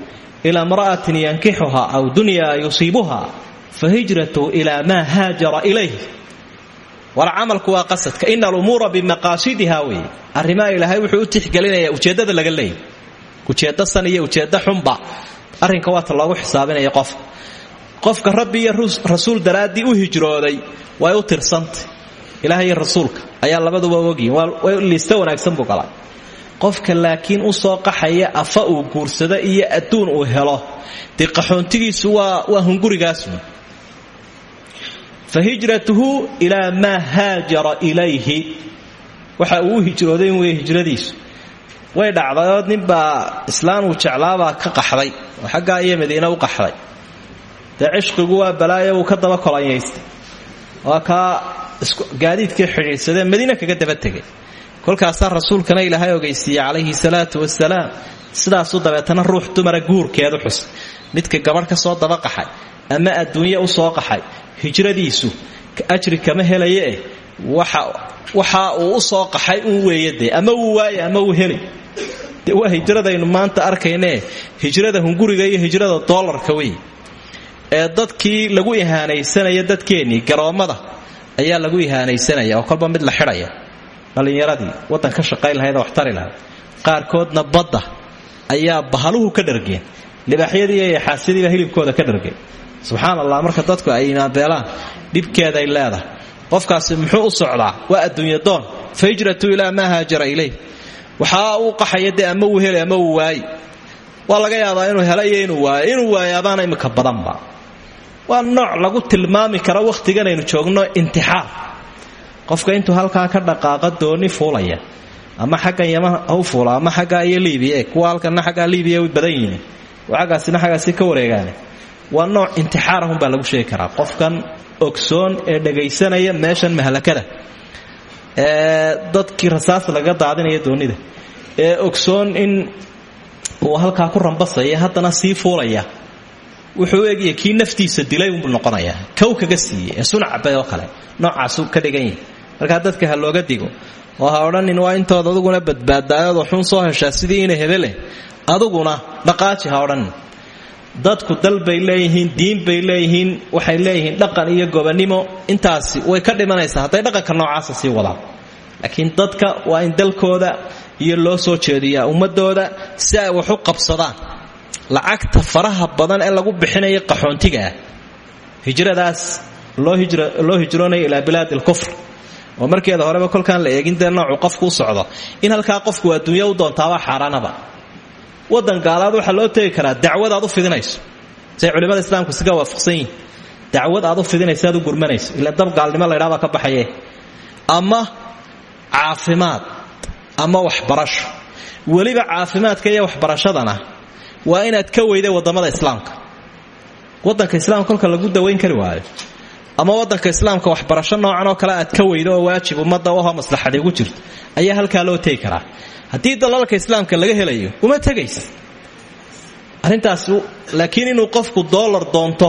ila imra'atin yankixuha aw dunya yusiibuha fahijratuhu ila maa haajara ilayh war camalku waa qasadka ina alumuura bimaqaasidiha weeye arrimaha ilaahay wuxuu u tixgelinaya ujeeddada laga leeyay ujeeddo san iyo ujeeddo xunba arrinka waata loogu xisaabinaya qofka qofka rabbi iyo rasuul daraaddii u hijrooday way u tirsantay ilaah iyo rasuulka ayaa labaduba ogyihiin waa liista qofka laakiin u soo qaxaya afa uu guursado iyo adduun uu helo dee qaxoontigiisu waa hungurigaasun fa hijratuhu ilaa maa haajara ilayhi waxa uu hijrooday wey hijradiisu way dhacdayoo ninbaa islaan uu jeclaabaa ka qaxday. Oo xaggaa iyo madiine u qaxday. Dee cishqigu waa balaayo uu ka daba kolanyaystay waa kaa gaadiidkii xidhiidsadee madiine kaga daba tegay. Kolkaasaa rasuulkana ilaahay ogeysiiyey calayhi salaatu wasalaam sidaasuu dabeetana ruux dumara guurkeedu xusay. Midka gabadh ka soo daba qaxay ama adduunye u soo qaxay hijradiisu ajri kama helaye eh waxa uu u soo qaxay uu weeye ama wuu waaye ama wuu heli. Waa hijradaynu maanta arkaynee hijrada hunguriga iyo hijrada doolarka wey. Ee dadkii lagu ihaanaysanaya dadkeennii garoommada ayaa lagu ihaanaysanaya oo kolba mid la xidhaya. Dhallinyaradii waddan ka shaqayn lahayd oo waxtari lahayd. Qaarkoodna badda ayaa bahaluhu ka dhargeen libaaxyadii iyo hilibkooda ka dhargeen subxaan allah marka dadku ay imaanbeelaan dhibkeeday leedahay. Qofkaasi muxuu u socdaa? Waa adduunya doon. Fa hijratu ilaa maa haajara ilayh. Waxaa uu qaxaya ama wuu helay ama wuu waayi waa laga yaabaa inuu iyo inuu waayo inuu waayabaana imika badanba. Waa nooc lagu tilmaami karo wakhtiganaynu joogno intixaar qofka intuu halkaa ka dhaqaaqa dooni fuulaya. Ama xaggan yaman u fuula ama xaggaa iyo liibiya kuwa halkanna xaggaa liibiya way badan yihiin. Oo xaggaasina xaggaasi ka wareegaane waa nooc intixaarahunbaa lagu sheegi karaa. Qofkan ogsoon ee dhagaysanaya meeshan mahlakada ee dadkii rasaas laga daadinaya doonida. Ee ogsoon in uu halkaa ku rambasaya haddana sii fuulaya. Wuxuu egaya kii naftiisa dilay unbuu noqonayaa kow kaga siiyey. Ee sunacbay oo kale. Noocaasuu ka dhigan yahay markaa dadka ha looga digo oo ha odhanin waa intood aduguna badbaadaayadoo xun soo heshaa sidii ina hebele aduguna dhaqaaji ha odhanin dadku dal bay leeyihiin diin bay leeyihiin waxay leeyihiin dhaqan iyo gobonimo intaasi way ka dhimanaysaa hadday dhaqanka noocaasa sii wadaan. Laakiin dadka waa in dalkooda iyo loo soo jeediyaa ummadooda si ay wax u qabsadaan. Lacagta faraha badan ee lagu bixinayo qaxoontiga ah. Hijradaas loo hijroonaya ilaa bilaadi alkufr oo markeeda horeba kolkaan la eegin dee qofku socdo. In halkaa qofku adduunya u doontaabaa xaaraanaba wadan gaalaad waxaa loo tegi karaa dacwad aad u fidinayso. Say culimada islaamku siga waafaqsan yihiin dacwad aad u fidinayso aad u gurmanayso. Ila dab gaalnimo laydhaabaa ka baxaye ama caafimaad ama waxbarasho. Weliba caafimaadka iyo waxbarashadana waa inaad ka weyda waddamada islaamka. Wadanka islaamka kolka lagu dawayn kari waayo. Ama wadanka islaamka waxbarasho noocan oo kale aad ka weydo waajib ummadda uho maslaxad igu jirto. Ayaa halkaa loo tegi karaa haddii dalalka islaamka laga helayo uma tegaysa arrintaas laakiin inuu qofku doolar doonto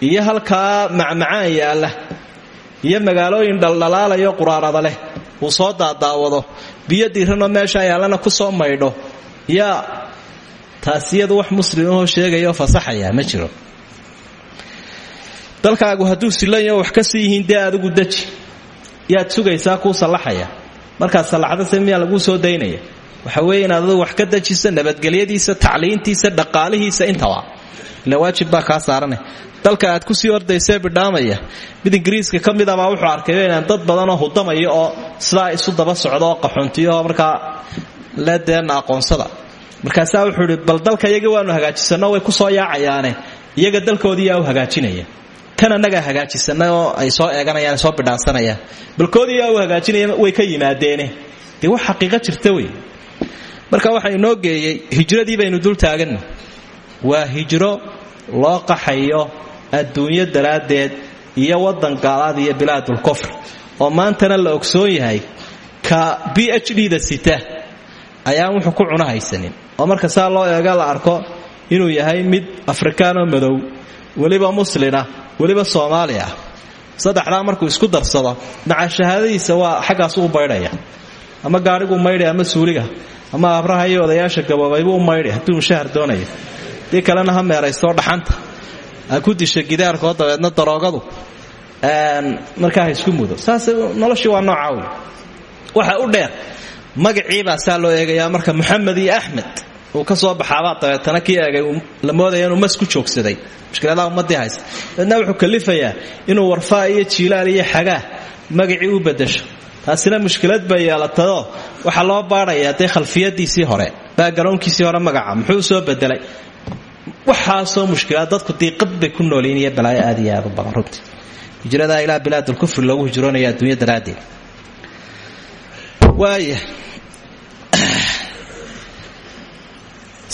iyo halkaa macmacaan yaalla iyo magaalooyin dhaldhalaalayo quraarada leh uu soo daadaawado biyo diiranoo meeshaa yaallana ku soo maydho yaa taasiyadu wax muslimahoo sheegayaoo fasaxaya ma jiro. Dalkaagu hadduu silanyaho wax ka sii yihiin dee adigu deji. Yaad sugaysaa kuu sallaxaya markaad sallaxdase miyaa laguu soo daynaya. Waxa weeye inaad wax ka dejiso nabadgelyadiisa tacliintiisa dhaqaalihiisa intaba ila waajib baa kaa saarane dalka aad ku sii ordaysee bidhaamaya. Mid ingiriiska ka mid abaa wuxuu arkay inaan dad badanoo hudamaya oo sidaa isu daba socdo oo qaxoontiyaoo markaa ledeena aqoonsada. Markaasaa wuxuu bal dalka waanu hagaajisano way ku soo yaacayaane. Iyaga dalkoodii yaa u hagaajinaya kan annagaa hagaajisanay ay soo eeganayaan soo bidhaansanayaan. Balkoodiiyaa uu hagaajinaya way ka yimaadeene dee wax xaqiiqo jirta wey. Marka waxaa inoo geeyey hijradii baynu dul taaganna waa hijro loo qaxayo adduunyo daraaddeed iyo waddan gaalaad iyo bilaadulkufr oo maantana la ogsoon yahay ka b h d da sita ayaan wuxuu ku cuno oo marka saa loo eega la arko inuu yahay mid afrikaanoo madow weliba muslina weliba soomaali ah markuu isku darsado maca shahaadadiisa waa xaggaasu u baydhaya ama gaadhiguu maydhay ama suuliga ama abraha iyo odayaasha gaboobaybuu u maydhay hadduu mushahar doonayo. Dii kalena ha meeraystoo dhaxanta. Ha ku disha gidaarkoo dabeedna daroogadu markaa isku mudo. Saas noloshii waa noocaa waxa u dheer magaciibaa saa loo eegayaa marka moxamed iyo axmed uu ka soo baxaabaa dabeetana kii eegay la moodaya joogsaday. Mushkiladaha ummadii haysta wuxuu kalifayaa inuu warfaa iyo jiilaal iyo xagaa magacii u bedasho taasina mushkilad bay yeelatayoo waxaa loo baadhayaa dee khalfiyadiisii hore baagarownkiisii hore magaca muxuu soo bedelay waxaasoo mushkilaad dadku diiqad bay ku noolyiin iyo balaayo aad iyo aad u badan runtii. Hijradaa ilaa bilaadulkufri loogu hijroonaya adduunya daraaddeed. Waaya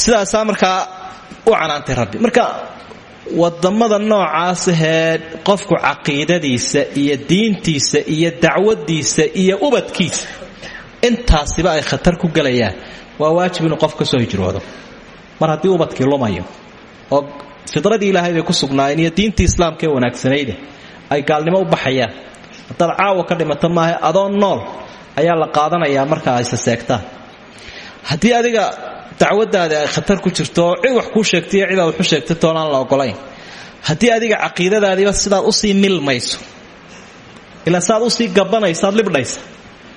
sidaasaa markaa u canaantay rabbi. Marka waddamada noocaas ahee qofku caqiidadiisa iyo diintiisa iyo dacwadiisa iyo ubadkiisa intaasiba ay khatar ku gelayaan waa waajib inuu qof ka soo hijroodo. Mar haddii ubadkii lumayo oo fidradii ilaahay bay ku sugnaayeen iyo diintii islaamka ee wanaagsanayde ay gaalnimo u baxayaan haddaad caawa ka dhimato maaha adoo nool ayaa la qaadanayaa marka ay saseegtaan haddii adiga dacwadaadi ay khatar ku jirto cid wax kuu sheegtay iyo cidaad waxu sheegtay toonaan la ogolayn haddii adiga caqiidadaadiiba sidaad u sii milmayso ilaa saad u sii gabanaysaad libdhaysa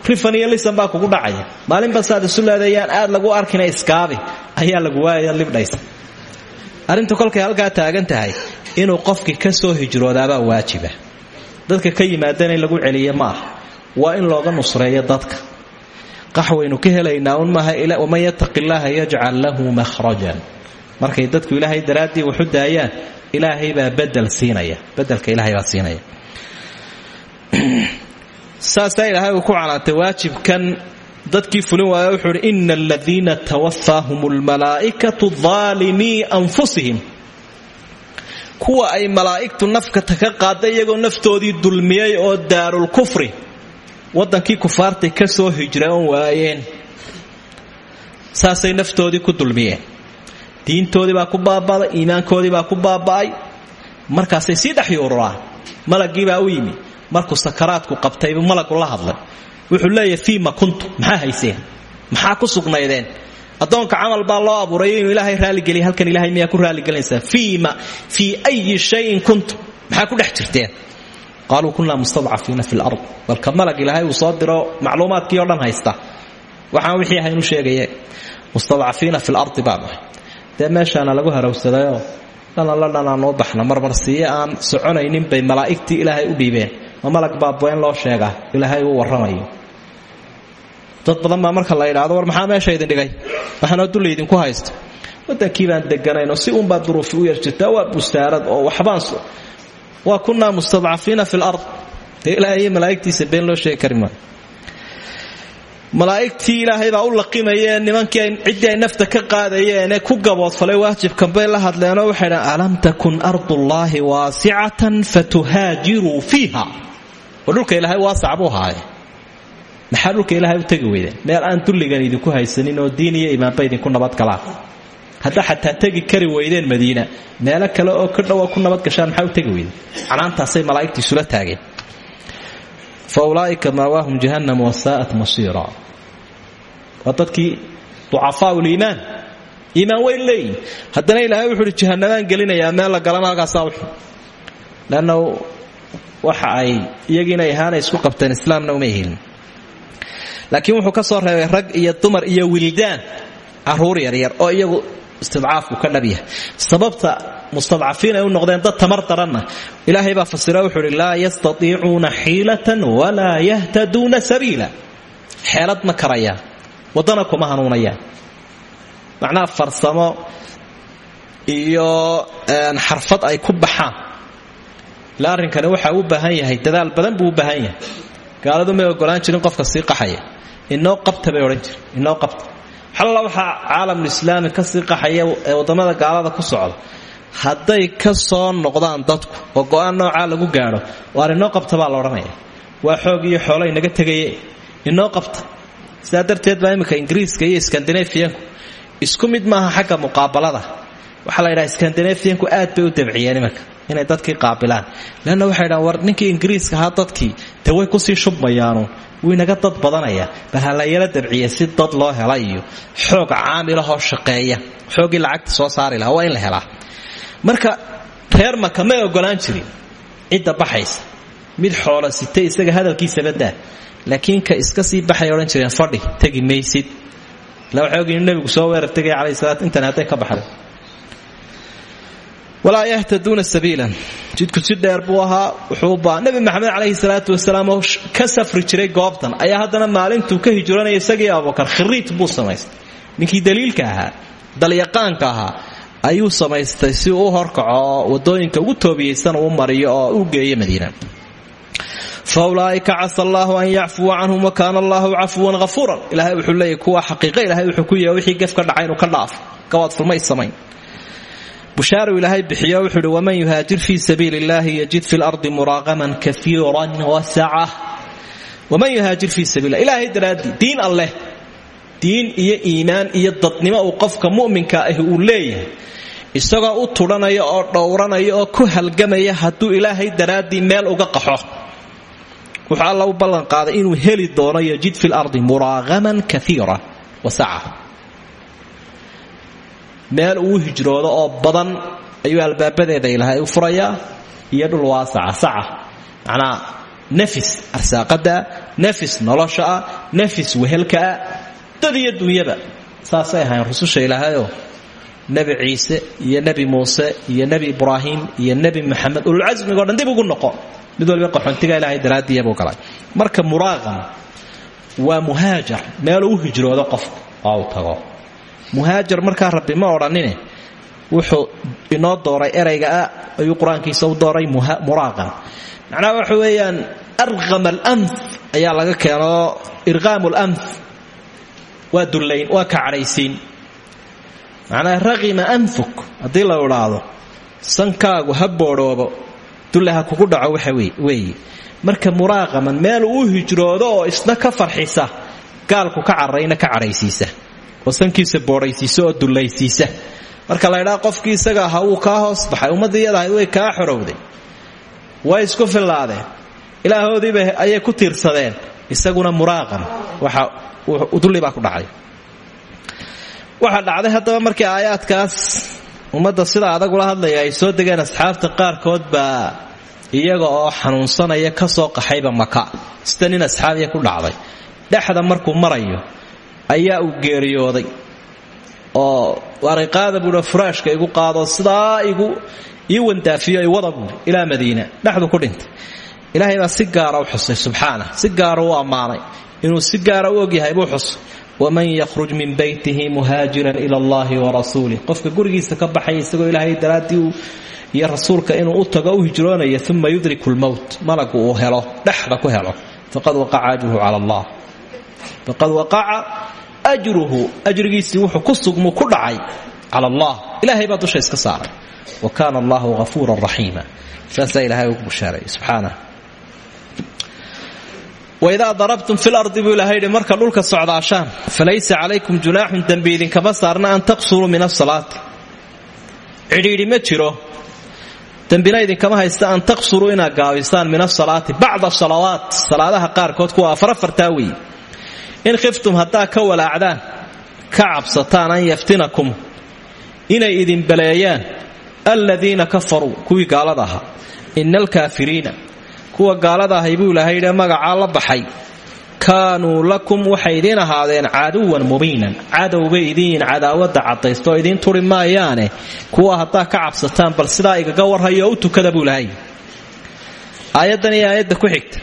rifan iyo lisan baa kugu dhacaya. Maalinba saad isu leedayaan aad lagu arkina iskaabi ayaa lagu waayaya libdhaysa arrintu kolkay halkaa taagan tahay inuu qofkii ka soo hijroodaabaa waajiba. Dadka ka yimaadana lagu celiya ma aha waa in looga nusreeyo dadka qaxwaynu ka helaynaa un maaha waman yattaqi illaaha yajcal lahu mahrajan markay dadku ilaahay daraaddii waxu daayaan ilaahay baa bedel siinaya. Bedelka ilaahay baa siinaya. Saasaa ilaahay uu ku canaantay waajibkan dadkii fulin waaya wuxuu uhi ina aladiina tawafaahum lmalaa'ikatu daalimii anfusihim. Kuwa ay malaa'igtu nafkata ka qaada iyagoo naftoodii dulmiyey oo daarulkufri waddankii kufaartay ka soo hijroon waayeen. Saasay naftoodii ku dulmiyeen. Diintoodii baa ku baaba'day iimaankoodii baa ku baaba'ay. Markaasay sii dhex yuururaan. Malaggiibaa u yimi. Markuu sakaraadku qabtaybu malagu la hadlay. Wuxuu leeyahay fiima kuntu. Maxaa hayseen? Maxaa ku sugnaydeen? Addoonka camal baa loo abuuray inuu ilaahay raaligeliya halkan ilahay miyaa ku raaligelinaysaa fiima fii ayi shayin kuntu. Maxaa ku dhex jirteen qaaluu kunaa mustadcafiina fi lard balka malag ilaahay uu soo diro o dhan haysta. waxaan wixii ahaynu sheegaye mustadcafiina fi lardi baan ahay dee lagu harawsadayoo dhana la dhanaanoo baxna marmarsiiye aan soconaynin bay malaa'igtii ilaahay u dhiibeen ma malag loo sheegaa ilaahay uu warramayo dad badan marka la yidhaahdo war maxaa meesha idin dhigay waxaanoo dulla idinku haysto waddankii baan deganaynoo si uunbaa duruufi u jirtaa waa bustaarad oo waxbaan waa kunaa mustadcafiina fi lard dee ilaahay iyo malaa'igtiisa been loo sheegi kari maayo. Ilaahay baa u laqimayee nimankii ciddii nafta ka qaadayeene ku gaboodfalay waajibkan bay la hadleenoo waxay dhahan alam takun ardullaahi waasicatan fatuhaajiruu fiiha. Ilaahay waasac maxaa dhulka ilaahay u tegi weydeen? Meel aan dulligan idinku haysanin oo diin iyo imaanba idinku nabadgalaan haddaa xataa tegi kari weydeen madiina. Meelo kale oo ka dhowa ku nabadgashaan maxaa u tegi weydeen? Canaantaasay malaa'igtii isula taageen. Fa ulaa'ika maawaahum jahannam wasaa'at masiira. Waa dadkii ducafaau liimaan iimaan. Weyn leeyihiin haddana ilaahay wuxu jahannamaan gelinayaa meel la galana halkaasaa wuxu leanna waxa ay iyagiina isku qabteen islaamna umay helin laakiin wuxuu ka soo reebay rag iyo dumar iyo wildaan carruur yaryar oo iyagu istidcaafku ka dhab yahay. Sababta mustadcafiin ay u noqdeen dad tamar daranna ilaahay baa fasira wuxuu uhi laa yastatiicuuna xiilatan walaa yahtaduuna sabiila. Xeelad ma karayaan waddana kuma hanuunayaan. Macnaha farsamo iyo xarfad ay ku baxaan. Ila arrinkani waxa u baahan yahay dadaal badan buu u baahan yahay. Gaaladu may ogolaan jirin qofka sii qaxaya. Inoo qabta bay odhan jire inoo qabta xalla waxaa caalamulislaami ka sii qaxaya ee waddamada gaalada ku socda. Hadday ka soo noqdaan dadku oo go'aan noocaa lagu gaadho waar inoo qabta baa la odhanaya. Waa xoog iyo xoolo inaga tegaye inoo qabta. Sidaa baa imminka ingiriiska iyo skandinafiyanku isku mid maaha xagga muqaabalada. Waxaa la ydhaha skandinafiyanku aad bay u dabciyeen imanka inay dadkii qaabilaan. Leanna waxay dhahan war ninkii ingiriiska ahaa dadkii dee way ku sii shubmayaanu wuu inaga dad badanaya bal ha la yala dabciya si dad loo hela iyo xoog caamilahoo shaqeeya. Xooggii lacagta soo saari lahaa waa in la helaa. Marka reer maka may ogolaan jirin. Cidda baxaysa. Mid xoola sitay isaga hadalkiisaba daa. Laakiin ka iska sii baxay odhan jireen fadhi tegi maysid. Ila waxay ogyiin nebigu soo weerar tegay calayhi salaat ka baxday walaa yahtaduuna sabiilan jidku si dheer buu ahaa wuxuu baa nebi maxamed calayhi salaatu wasalaam oo ka safri jiray goobtan. Ayaa haddana maalintuu ka hijroonaya isagii abubakar khiriit buu samaystay. Ninkii daliilka ahaa dalyaqaanka ahaa ayuu samaystay si uu u horkaco oo waddooyinka ugu toobiyeysan uu mariyo oo u geeyo madiina. Fa ulaaika casa allaahu an yacfuwa canhum wa kaana allaahu cafuwan hafuuran ilahay wuxuu leeyahy kuwa xaqiiqa ilahay wuxuu ku bushaaru ilaahay bixiyo wuxuu uhi waman yuhaajir fii sabiili illahi yajid fi lardi muraaqaman kaiiran wasaca. Waman yuhaajir fii sabiil ilaahay daraaddii diin alleh diin iyo iimaan iyo dadnimo uu qofka mu'minka ahi uu leeyahay isagoo u tudhanaya oo dhowranaya oo ku halgamaya hadduu ilaahay daraaddii meel uga qaxo. Wuxuu alla u ballanqaaday inuu heli doono yajid fi lardi muraaqaman kaiira wasaca meel uu hijroodo oo badan ayuu albaabadeeda ilaahay u furayaa iyo dhul waasaca saca. Macnaa nafis arsaaqada nafis noloshaa nafis wehelkaa dad iyo dunyaba saasay ahayn rususha ilaahayoo nebi ciise iyo nebi muuse iyo nebi ibraahim iyo nebi maxamed ululcasmigao dhan dib ugu noqo. Mid waliba qaxoontiga ilaahay daraadiyabuu galay. Marka muraaqam waa muhaajar meel uu hijroodo qofku oo u tago muhaajar markaa rabbi ma odhanine. Wuxuu inoo dooray erayga ah ayuu qur'aankiisa u dooray muraaqam macnaha waxa weeyaan arqam alanf ayaa laga keenoo irqaam lamf waa dullayn waa ka cadhaysiin macnaha raqima anfuk haddii la sankaagu ha boodhoobo kugu dhaco waxa weeye. Marka muraaqaman meel uu hijroodo oo isna ka farxisa gaalku ka carrayna ka cadhaysiisa oo sankiisa dullaysiisa marka la ydhaa qofkii isaga aha wuu kaa hoos baxay ummaddii iyada ahayd way kaa xorowday. Way isku fillaadeen. Ilaahoodiiba ayay ku tiirsadeen. Isaguna muraaqam waxa dulli baa ku dhacay. Waxaa dhacday haddaba markii aayaadkaas ummadda sida adagula hadlaya ay soo degeen asxaabta qaarkood baa iyaga oo xanuunsanaya ka soo qaxayba maka. Sida nin ku dhacday? Dhexda markuu marayo ayaa uu geeriyooday oo ariqaada buua furaashka igu qaado sidaa igu ii wandaafiyo iwada buui ilaa madiina. Dhexdu ku dhintay. Ilaahay baa si gaara u xusay subxaana. Si gaara u ammaanay. Inuu si gaara u ogyahay buu xusay waman yakhruj min beytihi muhaajiran ila allahi warasuulih qofka gurigiisa ka baxaya isagoo ilaahay daraaddii iyo rasuulka inuu u tago u hijroonaya uma yudriku lmowt malagu uu helo. Dhexda ku helo. Faqad waqaca ajruhu allah faqad waqaca ajruhu ajrigiisii wuxuu ku sugmu ku dhacay cala allah. Ilahay baa dusha iska saaray. Wa kaana allahu hafuuran raxiima saasaa ilahay ugu bushaaray subxaanah. Waidaa darabtum fi lardi buu ilahay marka dhulka socdaashaan falaysa calaykum junaaxun dembi idinkama saarna an taqsuruu min asalaati cidhiidhi ma jiro. Dembina idinkama haysta an taqsuruu inaad gaabisaan min asalaati bacda salawaat salaadaha qaarkood kuwa afarafartaa weeye in khiftum haddaa ka walaacdaan ka cabsataan an yaftinakum inay idin baleeyaan aladiina kafaruu kuwii gaalada ahaa. Ina kuwa gaalada ahay buu ilahay yidhi magacaa la baxay. Kaanuu lakum waxay idiin ahaadeen caduwan mubiinan. Cadowbay idiin cadaawadda cadaysta oo idiin turi kuwa haddaa ka cabsataan bal sidaa igaga warhayo u tukada buu ilahay iyo aayadda ku xigta.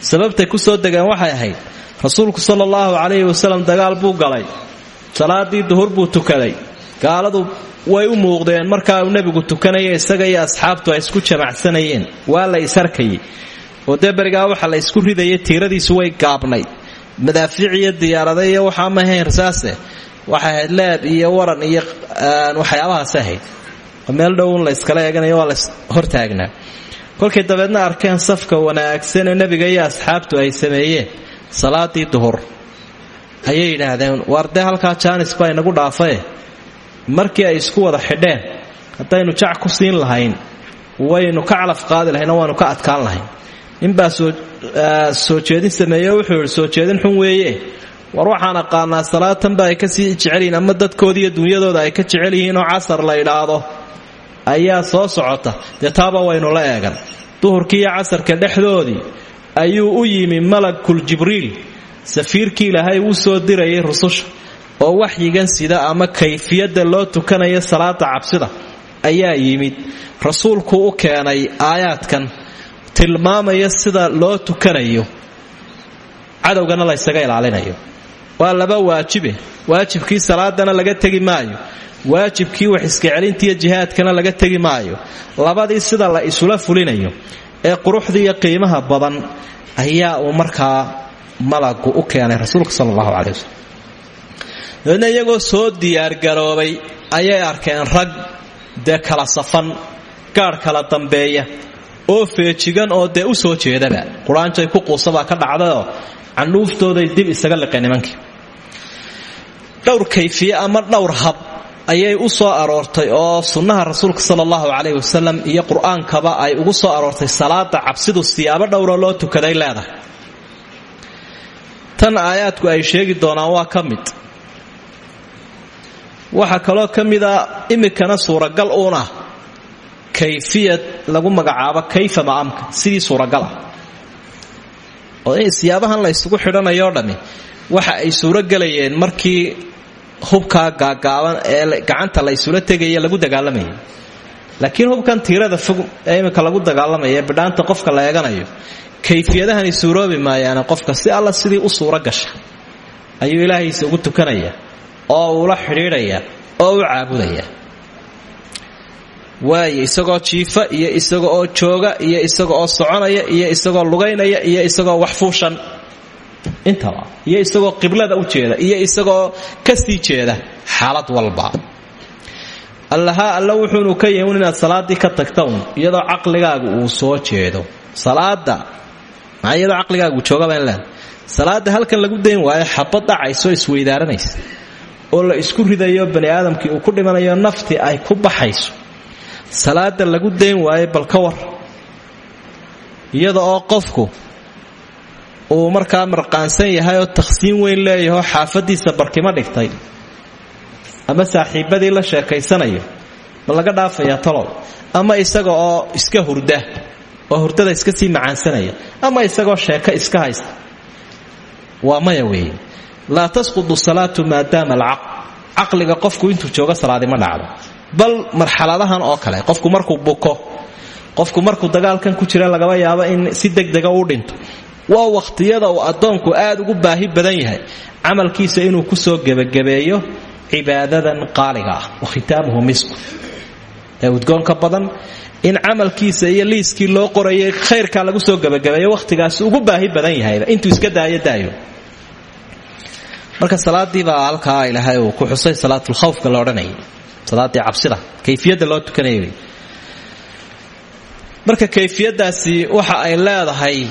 Sababtay ku soo degeen waxay ahayd rasuulku sala allahu calayhi wasalam dagaal buu galay. Salaadii duhur buu tukaday. Gaaladu way u muuqdeen markaa uu nebigu tukanaya isaga iyo asxaabtu ay isku jamacsanayeen waa la isarkayay oo dee waxa la isku ridayay tiiradiisu way gaabnayd madaafiic iyo diyaarada ma ahayn rasaase waxay ahayd iyo waran iyo waxyaabahaas ahayd. Meel dhown la yskala eeganayo waa la hortaagnaa. Kolkay dabeedna arkeen safka wanaagsan ee nebiga iyo asxaabtu ay sameeyeen salaadii duhur. Ayay yidhaahdeen waar dee halkaa jaanis baa inagu dhaafae markii ay isku wada xidheen haddaynu jac ku siin lahayn waynu ka calaf qaadi lahayn oo waynu ka adkaan lahayn. Ninbaa soo jeedin sameeye wuxuu soo jeedin xun weeye. War waxaan aqaanaa salaatanba ay ka sii jecelyihiin ama dadkooda iyo dunyadooda ay ka jecel yihiin oo casar la idhaahdo ayaa soo socota. Dee taaba waynu la eegan. Duhurkii iyo dhexdoodii ayuu u yimi malakul jibriil. Safiirkii ilaahay uu soo dirayay rususha. Oo waxyigan sida ama kayfiyadda loo tukanayo salaada cabsida ayaa yimid. Rasuulku u keenay aayaadkan tilmaamaya sida loo tukanayo. Cadowgana la ysaga ilaalinayo. Waa laba waajibe. Waajibkii salaadana laga tegi maayo. Waajibkii wax iska celintiiyo jihaadkana laga tegi maayo. Labadii sida la isula fulinayo ee quruxda iyo qiimaha badan ayaa uu markaa malagu u keenay rasuulka sala allahu calai wasalam dabeedna iyagoo soo diyaargaroobay ayay arkeen rag dee kala safan gaadh kala dambeeya oo feejigan oo dee u soo jeedaba. Quraanjay ku quusabaa ka dhacdayoo candhuuftooday dib isaga liqeen nimankii. Dhowr kayfiye ama dhowr hab ayay u soo aroortay oo sunnaha rasuulka sala allahu caleyh wasalam iyo qur'aankaba ay ugu soo aroortay salaada cabsidu siyaabo dhowroo loo tukaday leedahay. Tan aayaadku ay sheegi doonaan waa ka mid. Waxaa kaloo ka mida imikana suuragal uun ah. Kayfiyad lagu magacaabo kayfa ma'amka sidii suuragal ah. Oo siyaabahan la ysugu xidhanayoo dhammi waxa ay suurogelayeen markii hubkaa gaagaaban ee gacanta la ysula tegaya lagu dagaalamayay laakiin hubkan tiirada fog ee imika lagu dagaalamaya bidhaanta qofka la eeganayo kayfiyadahani suuroobi maayaane qofka si alla sidii u suuro gasha. Ayuu ilaahiisa ugu tukanaya oo uula xidhiidhaya oo u caabudaya. Waayo isagoo jiifa iyo isaga oo jooga iyo isaga oo soconaya iyo isagoo lugaynaya iyo isagoo wax fuushan intaba iyo isagoo qiblada u jeeda iyo isagoo ka sii jeeda xaalad walba. Allahaa alla wuxuunu ka yeemun inaad salaaddii ka tagta iyadoo caqligaagu uu soo jeedo. Salaada maa iyadoo caqligaagu leeda salaada halkan lagu dayn waayo xabad dhacayso isweydaaranaysa oo la isku ridayo bani aadamkii uu ku dhimanayo naftii ay ku baxayso. Salaada lagu dayn waayo bal ka war. Iyada qofku uu markaa marqaansan yahay oo takhsiin weyn leeyahoo xaafadiisa barkimo dhigtay. Ama saaxiibadii la sheekaysanayo ma laga dhaafayaa talow ama isaga oo iska hurda oo hurdada iska sii macaansanaya ama isagoo sheeko iska haysta. Waa maya weeye. Laa tasqudu salaatu maadaama alcaql caqliga qofku intuu joogo salaadi ma dhacdo. Bal marxaladahan oo kale qofku markuu buko qofku markuu dagaalkan ku jira lagaba yaabo in si degdega u dhinto waa wakhtiyada uu addoonku aad ugu baahi badan yahay. Camalkiisa inuu ku soo gebagabeeyo cibaadadan qaaliga ah wa khitaamuhu misku ee udgoonka badan in camalkiisa iyo liiskii loo qorayay khayrkaa lagu soo gebagabeeyo wakhtigaasi ugu baahi badan yahayba intuu iska daayo daayo. Marka salaadii baa halkaa ilaahay uu ku xusay salaatulkhawfka la odhanayay. Salaadii cabsida kayfiyadda loo tukanayay. Marka kayfiyadaasi waxa ay leedahay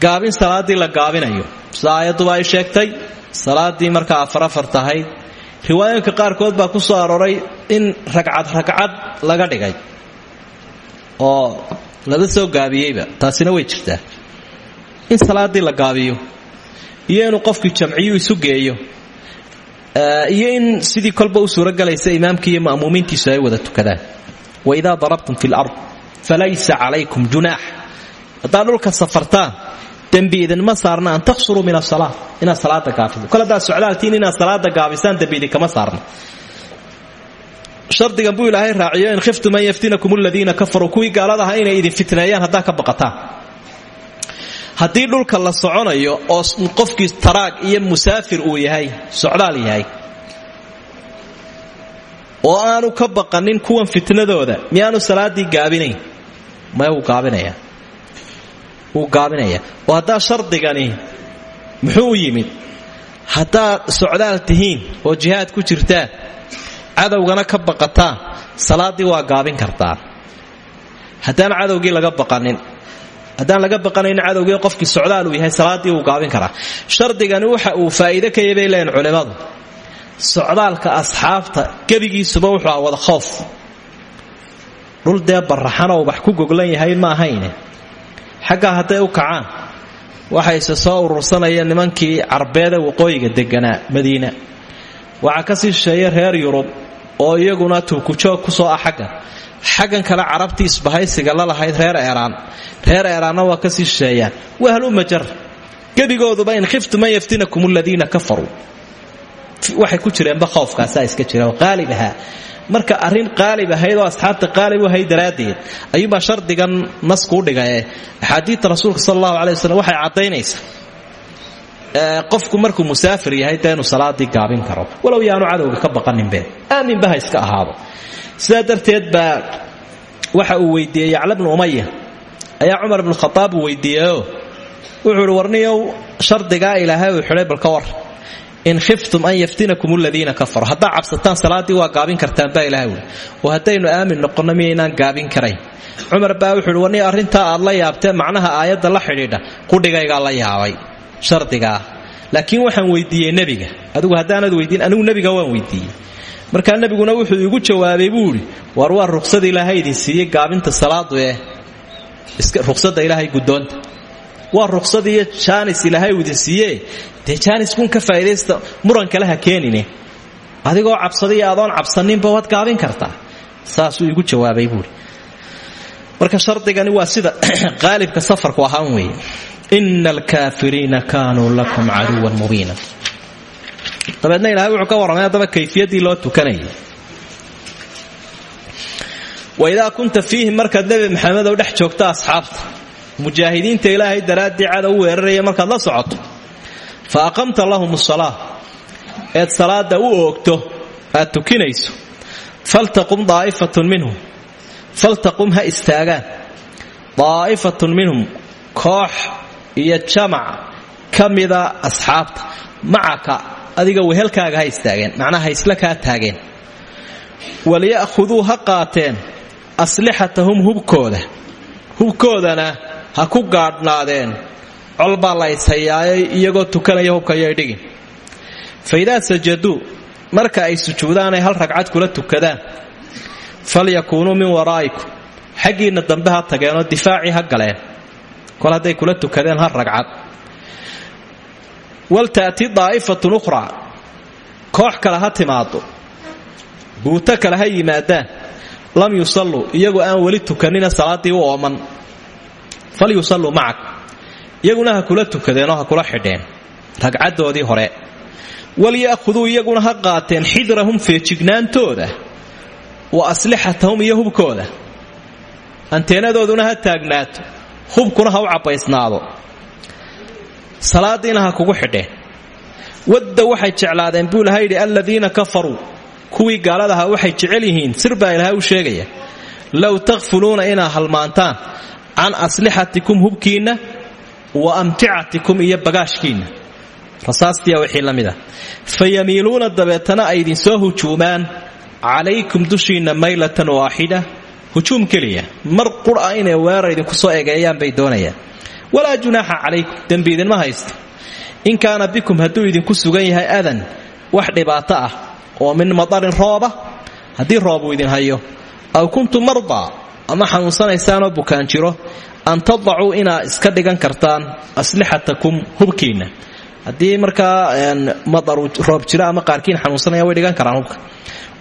gaabin salaadii la gaabinayo. Sida aayadduba ay sheegtay salaadii markaa afar afar tahayd riwaayooyinka qaarkood baa ku soo arooray in ragcad ragcad laga dhigay oo lala soo gaabiyeyba. Taasina way jirtaa. In salaadii la gaabiyo iyo qofkii jamciyu isu geeyo iyo sidii kolba u suurogalaysa imaamkii iyo ma'muumiintiisu ay wada tukadaan. Waidaa darabtum fi lard falaysa calaykum junaax. Haddaad dhulka dembi idinma saarna an taqsuruu min asala inaad salaada gaabiso kol haddaad socdaaltiin inaad salaada gaabisaan dembi idinkama saarna. Shardigan buu ilaahay raaciyo in khiftum an yaftinakum aladiina kafaruu kuwii gaalada ahaa idin fitneeyaan haddaa ka baqataan haddii dhulka la soconayo oo qofkii taraag iyo musaafir uu yahay socdaal yahay. Oo aanu ka baqanin kuwan fitnadooda miyaanu salaaddii gaabinayn? Maya wuu gaabinaya wuu gaabinaya oo haddaa shardigani muxuu yimid? Haddaad socdaal tihiin oo jihaad ku jirtaan cadowgana ka baqataan salaaddii waa gaabin kartaa. Haddaan cadowgii laga baqanin haddaan laga baqanayn cadowgii qofkii socdaal uu yahay salaaddii wuu gaabin karaa. Shardigani waxa uu faa'iide ka yabay leeyihiin culimmadu socdaalka asxaabta gebigiisuba wuxuu ah wada khoof. Dhul dee baraxanoo wax ku goglan yahay ma ahayne xaggaa hadday u kacaan waxayse soo urursanaya nimankii carbeede waqooyiga deganaa madiina. Waxaa ka sii shisheeya reer yurub oo iyaguna tuukujoog ku soo ah xaggan. Xaggan kale carabtii isbahaysiga la lahayd reer eeraan. Reer eeraanna waa ka sii shisheeyaan wahlummajar gebigooduba in khiftu man yaftinakum aladiina kafaruu waxay ku jireenba khoofkaasaa iska jira oo marka arrin qaalib ahayd oo asxaabta qaalib u ahayd daraaddeed ayuubaa shardigan naskuu dhigaye axaadiidta rasuulka sal allahu alay waslm waxay caddaynaysaa qofku markuu musaafir yahay dee inuu salaadii gaabin karo. Walow yaanu cadowga ka baqaninbe aaminba ha iska ahaado. Sidaa darteed baa waxa uu weydiiyey yacla bnu umaya ayaa cumar bnu khadaab uu weydiiyeyo wuxuu ihi warniyow shardigaa ilaahay uu xidhay balka war in khiftum an yaftinakum aladiina kafaruu haddaa cabsataan salaaddii waa gaabin kartaan baa ilahay wuli oo haddaynu aamin noqonno miyaynaan gaabin karayn cumar baa wuxuu ihi warniyo arrintaa aad la yaabtee macnaha aayadda la xidhiidha qudhigaygaa la yaabay shardigaa laakiin waxaan weydiiyey nebiga adigu haddaanad weydiin anigu nebiga waan weydiiyey markaa nebiguna wuxuu igu jawaabay buu idhi war ruqsad ilaahay idin siiyey gaabinta salaadu eh ruqsadda ilaahay guddoonta waa ruqsad iyo jaanis ilaahay uu idin siiye dee jaaniskuun ka faa'idaysta muran kale ha keenine. Adigoo cabsadiyo adoon cabsaninba waad gaabin kartaa. Saasuu igu jawaabay buui marka shardigani waa sida qaalibka safarku ahaan weeye. Ina alkaafiriina kaanuu lakum caduwan mubiina. Dabeedna ilahay wuxuu ka warramay haddaba kayfiyaddii loo tukanayay. Waidaa kunta fiihim markaad nebi maxamedow dhex joogta asxaabta mujaahidiinta ilaahay daraaddii cada u weeraraya markaad la socoto. Fa aqamta lahum asalaa eed salaada u oogto aad tukinayso. Faltaqum daa'ifatun minhum. Faltaqum ha istaagaan. Daa'ifatun minhum koox iyo jamac ka mida asxaabta. Macaka adiga wehelkaaga ha istaageen macnaha ha isla kaa taageen. Waliya'khuduu ha qaateen aslixatahum hubkooda. Hubkoodana ha ku gaadhnaadeen. Col baa la ishayaayay iyagoo tukanaya hubkayay dhigin. Fa idaa sajaduu marka ay sujuudaanay hal ragcad kula tukadaan. Falyakuunuu min waraa'ikum. Xaggiinna dambe ha tageenoo difaacii ha galeen. Kol kula tukadeen hal ragcad. Walta'ti daa'ifatun ukhraa. Koox kale ha timaado buuto kale ha yimaadaan. Lam yusalluu iyagoo aan weli tukanina salaaddii u ooman fal yusalluu macak. Iyaguna ha kula tukadeenoo ha kula xidheen. Ragcaddoodii hore walya'khuduu iyaguna ha qaateen xidrahum feejignaantooda wa aslixatahum iyo hubkooda. Anteenadooduna ha taagnaato hubkuna ha u cabbaysnaado salaadiina ha kugu xidheen. Wadda waxay jeclaadeen buu ilahay yidhi aladiina kafaruu kuwii gaaladaha waxay jecel yihiin sir baa ilaahay u sheegaya low takfuluuna inaa halmaantaan can aslixatikum hubkiinna wa amticatikum iyo bagaashkiinna rasaastiya wixii la mid ah fayamiiluuna dabeetana ay idin soo hujuumaan calaykum dushiinna maylatan waaxida hujuum keliya mar qura inay weerar idinku soo egeeyaan bay doonayaan walaa junaaxa calaykum dembi idinma haysta in kaana bikum hadduu idinku sugan yahay adan wax dhibaato ah oo min madarin rooba haddii roob uu idin hayo aw kuntum mardaa ama xanuunsanaysaanoo bukaan jiro an tadacuu inaa iska dhigan kartaan aslixatakum hubkiinna. Haddii markaa madaru roob jiro ama qaarkiin xanuunsanaya way dhigan karaan hubka.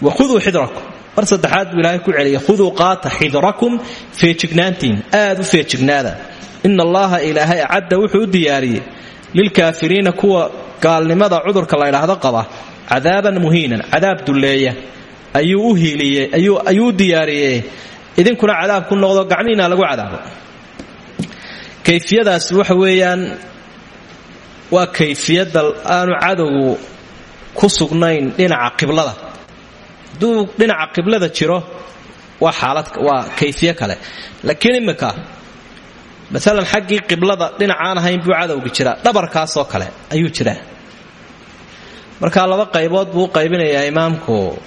Wa khuduu xidrakum mar saddexaad buu ku celiyay khuduu qaata xidrakum feejignaantiin aad u feejignaada. Ina allaha ilaahay acadda wuxuu u diyaariyey lilkaafiriina kuwa gaalnimada cudurka la ydhaahdo qaba cadaaban muhiinan cadaab dulleeya. Ayuu u hiiliyey ayuu u diyaariyey idinkuna cadaab ku noqdo gacmihiina lagu cadaabo. Kayfiyadaas waxa weeyaan waa kayfiyadda aanu cadowgu ku sugnayn dhinaca qiblada. Hadduu dhinaca qiblada jiro waa xaalad waa kayfiye kale. Laakiin imika maalan xaggii qiblada dhinacaan ahayn buu cadowga jiraa dhabarkaasoo kale ayuu jiraa. Markaa laba qaybood buu u qaybinayaa imaamku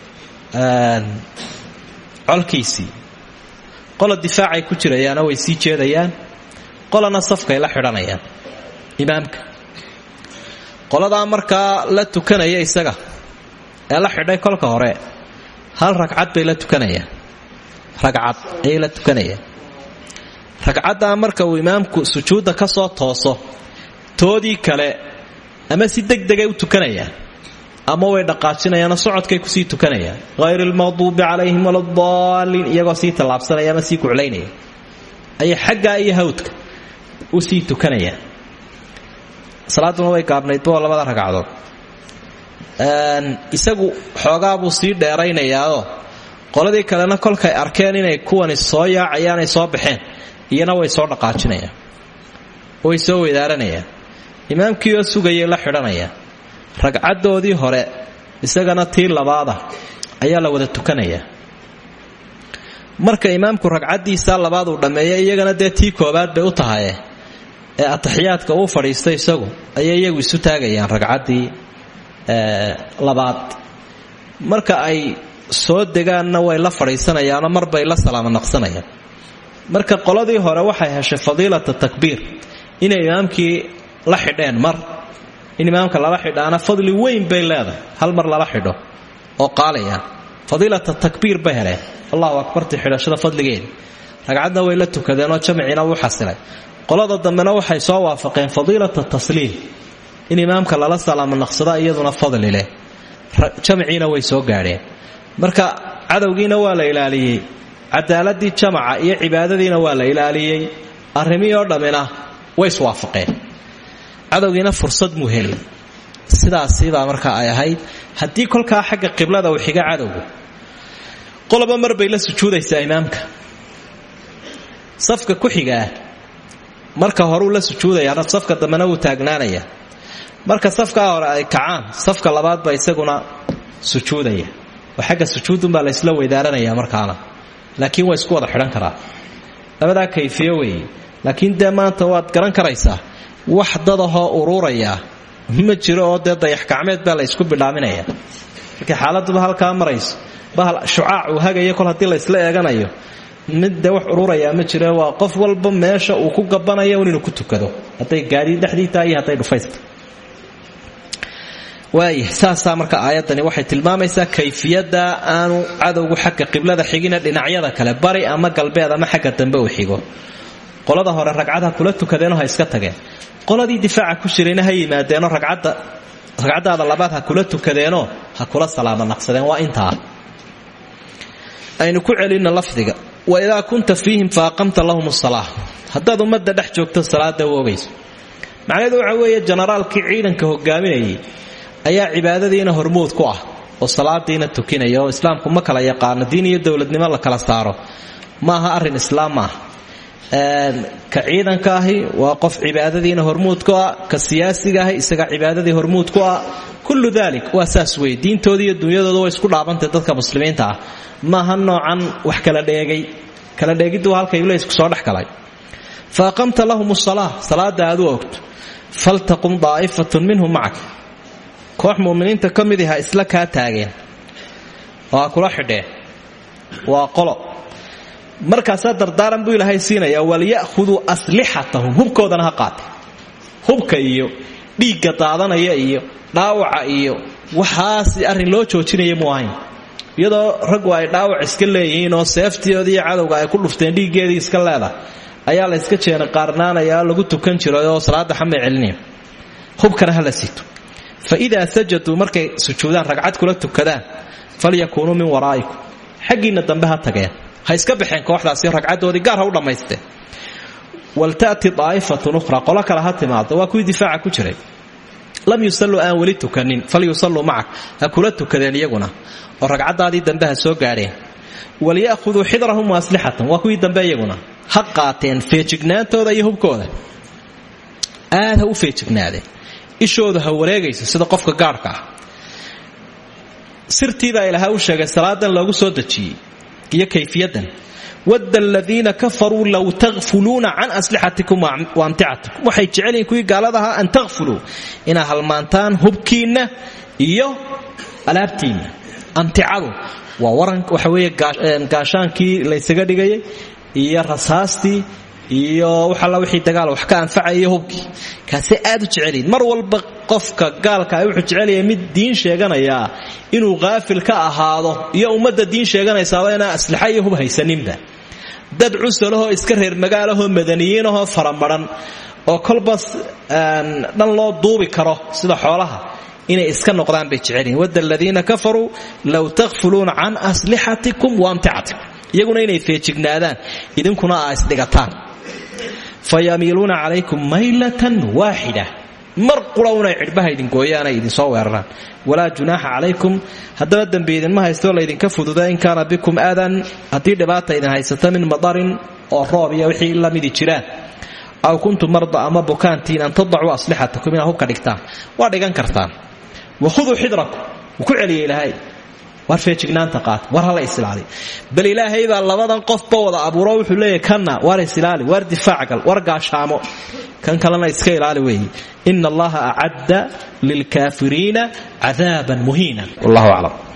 colkiisii qola difaacay ku jirayaana way sii jeedayaan. Qolana safkay la xidhanayaan. Imaamka. Qoladaa markaa la tukanaya isaga ee la xidhay kolka hore hal ragcad bay la tukanayaan. Ragcad ayay la tukanayaan. Ragcaddaa marka uu imaamku sujuudda ka soo tooso toodii kale ama si degdegay u tukanayaan ama way dhaqaajinayaanoo socodkay ku sii tukanayaan. Hayr lmaqduubi calayhim waladaalliin iyagoo sii tallaabsanaya ama sii kuclaynaya ayay xaggaa iyo hawdka u sii tukanayaan. Salaaduna way gaabnaydba waa labada ragcadood. Isagu xoogaabuu sii dheeraynayaao. Qoladii kalena kolkay arkeen inay kuwani soo yaacayaan ay soo baxeen iyana way soo dhaqaajinayaan. Way soo weydaaranayaan. Imaamkiioo sugayay la xidhanayaan ragcaddoodii hore isagana tii labaada ayaa la wada tukanayaa marka imaamku ragcaddiisa labaad uu dhammeeya iyagana dee tii koobaad bay u tahaye ee ataxiyaadka uu fadhiistay isagu ayay iyagu isu taagayaan ragcaddii labaad. Marka ay soo degaanna way la fadhiisanayaanoo marbay la salaamo naqsanayaan marka qoladii hore waxay heshay fadiilata takbiir inay imaamkii la xidheen mar in imaamka lala xidhaana fadli weyn bay leedahay. Hal mar lala xidho oo qaalaya. Fadiilata takbiir bay heleen. Allahu akbarti xidhashada fadligeeda ragcadna way la tukadeenoo jamciina wuu xasilay qolada dambena waxay soo waafaqeen fadiilata tasliim in imaamka lala salaamo naqsada iyaduna fadli leh. Jamciina way soo gaadheen. Marka cadowgiina waa la ilaaliyey. Cadaaladii jamaca iyo cibaadadiina waa la ilaaliyey. Arrimihii oo dhammina way iswaafaqeen cadowgiina fursad muu helin sidaasibaa marka ay ahayd haddii kolkaa xagga qiblada uu xiga cadowgu qoloba mar la sujuudaysaa imaamka. Safka ku xigaa marka horuu la sujuudaya safka dambena wuu taagnaanaya. Marka safkaa hore ay kacaan safka labaad baa isaguna sujuudaya. Oo xagga sujuudunbaa la ysla weydaaranaya markaana. Laakiin waa isku wada xidhan karaa. Labadaa kayfiyo weeye. Laakiin dee maanta waad garan karaysaa wax dadahoo uruuraya ma jiro oo dee dayax gacmeed baa la ysku bidhaaminaya markay xaaladuba halkaa marayso. Bahal shucaac uu hagaya kol haddii la ysla eeganayo. Mid wax ururayaa ma jiro waa qof walba meesha uu ku gabanaya inuu ku tukado. Hadday gaadhi dhexdii tahay iyo dhufaysta waaya saasaa marka aayaddani waxay tilmaamaysaa kayfiyadda aanu cadowgu xagga qiblada xigina dhinacyada kale bari ama galbeed ama xagga dambe uu xigo qolada hore ragcadha kula tukadeenoo ha iska tageen. Qoladii difaaca ku jirayna ha yimaadeenoo ragcadaada labaad ha kula tukadeenoo ha kula salaamo naqsadeen. Waa intaa. Aynu ku celinna lafdiga. Wa idaa kunta fiihim fa aqamta lahum salaa haddaad ummadda dhex joogto salaada u ogayso macnaheedu waxa weeye jenaraalkii ciidanka hogaaminayay ayaa cibaadadiina hormood ku ah oo salaadiina tukinaya islaamku ma kala yaqaano diin iyo dowladnimo la kala saaro. Maaha arrin islaam maaha ka ciidanka ahi waa qof cibaadadiina hormuud ku ah ka siyaasiga ahi isaga cibaadadii hormuud ah. Kullu dalik waa saas weye diintooda iyo dunyadooda way isku dhaabantay dadka muslimiinta ah. Maaha noocan wax kala dheegay. Kala dheegiddu halka iblaysku soo dhex fa aqamta lahum salaa salaada aad u ogto faltaqum daa'ifatun minhum macak. Koox muminiinta ka mid aha isla kaa taageen. Oo kula xidheen. Waa qolo markaasaa dardaaran buu ilaahay siinaya walya'khuduu aslixatahum hubkoodana ha qaate hubka iyo dhiigga daadanaya iyo dhaawaca iyo waxaasi arrin loo joojinaya muu iyadoo raggu ay dhaawac iska leeyihiin oo seeftiyoodii cadowga ay ku dhufteen dhiiggeedii iska leedahay ayaa la yska jeena qaarnaanaya lagu tukan jiray oo salaada xamay celinaya. Hubkana ha la sito. Fa idaa sajaduu markay sujuudaan ragcad kula tukadaan falyakuunuu min waraa'ikum. Xaggiinna dambe ha ha iska baxeen kooxdaasi ragcaddoodii gaar ha u dhammaysteen walta'ti daa'ifatun ukhra qolo kale ha timaado waa difaaca ku jiray. Lam yusalluu aan weli tukanin fal yusalluu macak ha kula iyaguna oo ragcaddaadii dambe ha soo gaadheen. Walya'khuduu xidrahum wa aslixatan waa kuwii dambe iyaguna ha feejignaantooda iyo hubkooda. Aad u feejignaadeen ishoodu ha wareegayso sida qofka gaadhka ah. Sirtiibaa u sheegay salaadan loogu soo dejiyey iyo kayfiyadan wadda aladiina kafaruu low takfuluuna can aslixatikum wa amticatikum waxay jecelyihin kuwii gaaladahaa an takfuluu inaa halmaantaan hubkiinna iyo alaabtiinna. Amticadu waa waran waxa weeye gaashaankii laysaga dhigayay iyo rasaastii iyo waxalla wixii dagaal wax ka anfacaya hubkii kaasay aad u jecelyihin mar walba qofka gaalka wuxuu jecelyahay mid diin sheeganayaa inuu qaafil ka ahaado iyo ummadda diin sheeganaysaaba inaan aslaxa hub haysaninba. Dad cusalahoo iska reer magaalahoo madaniyiinahoo faramaran oo kolba dhan loo duubi karo sida xoolaha inay iska noqdaan bay jecelyihin wadda aladiina kafaruu low takfuluuna can aslixatikum wa amticatikum iyaguna inay feejignaadaan idinkuna aa isdhigataan fayamiiluuna calaykum maylatan waaxida mar qura unay cidhbaha idingooyaanay idin soo weeraraan. Walaa junaaxa calaykum. Haddaba dembi idinma haysto laydinka fududa in kaana bikum aadan. Haddii dhibaata idin haysata min madarin oo roob iyo wixii lamidi jiraan aw kuntum marda ama bukaantiin an tadacuu aslixatakum inaad hubka dhigtaan. Waa dhigan kartaan. Wakhuduu xidrakum. Wuu ku celiya ilaahay war feejignaanta qaata war hala isilaali bal ilaahay baa labadan qofba wada abuuro wuxuu leeyahy kanna war isilaali war difaac gal war gaashaamo. Kan kalena iska ilaali weeye ina allaha acadda lilkaafiriina cadaaban muhiinan. Wallahu aclam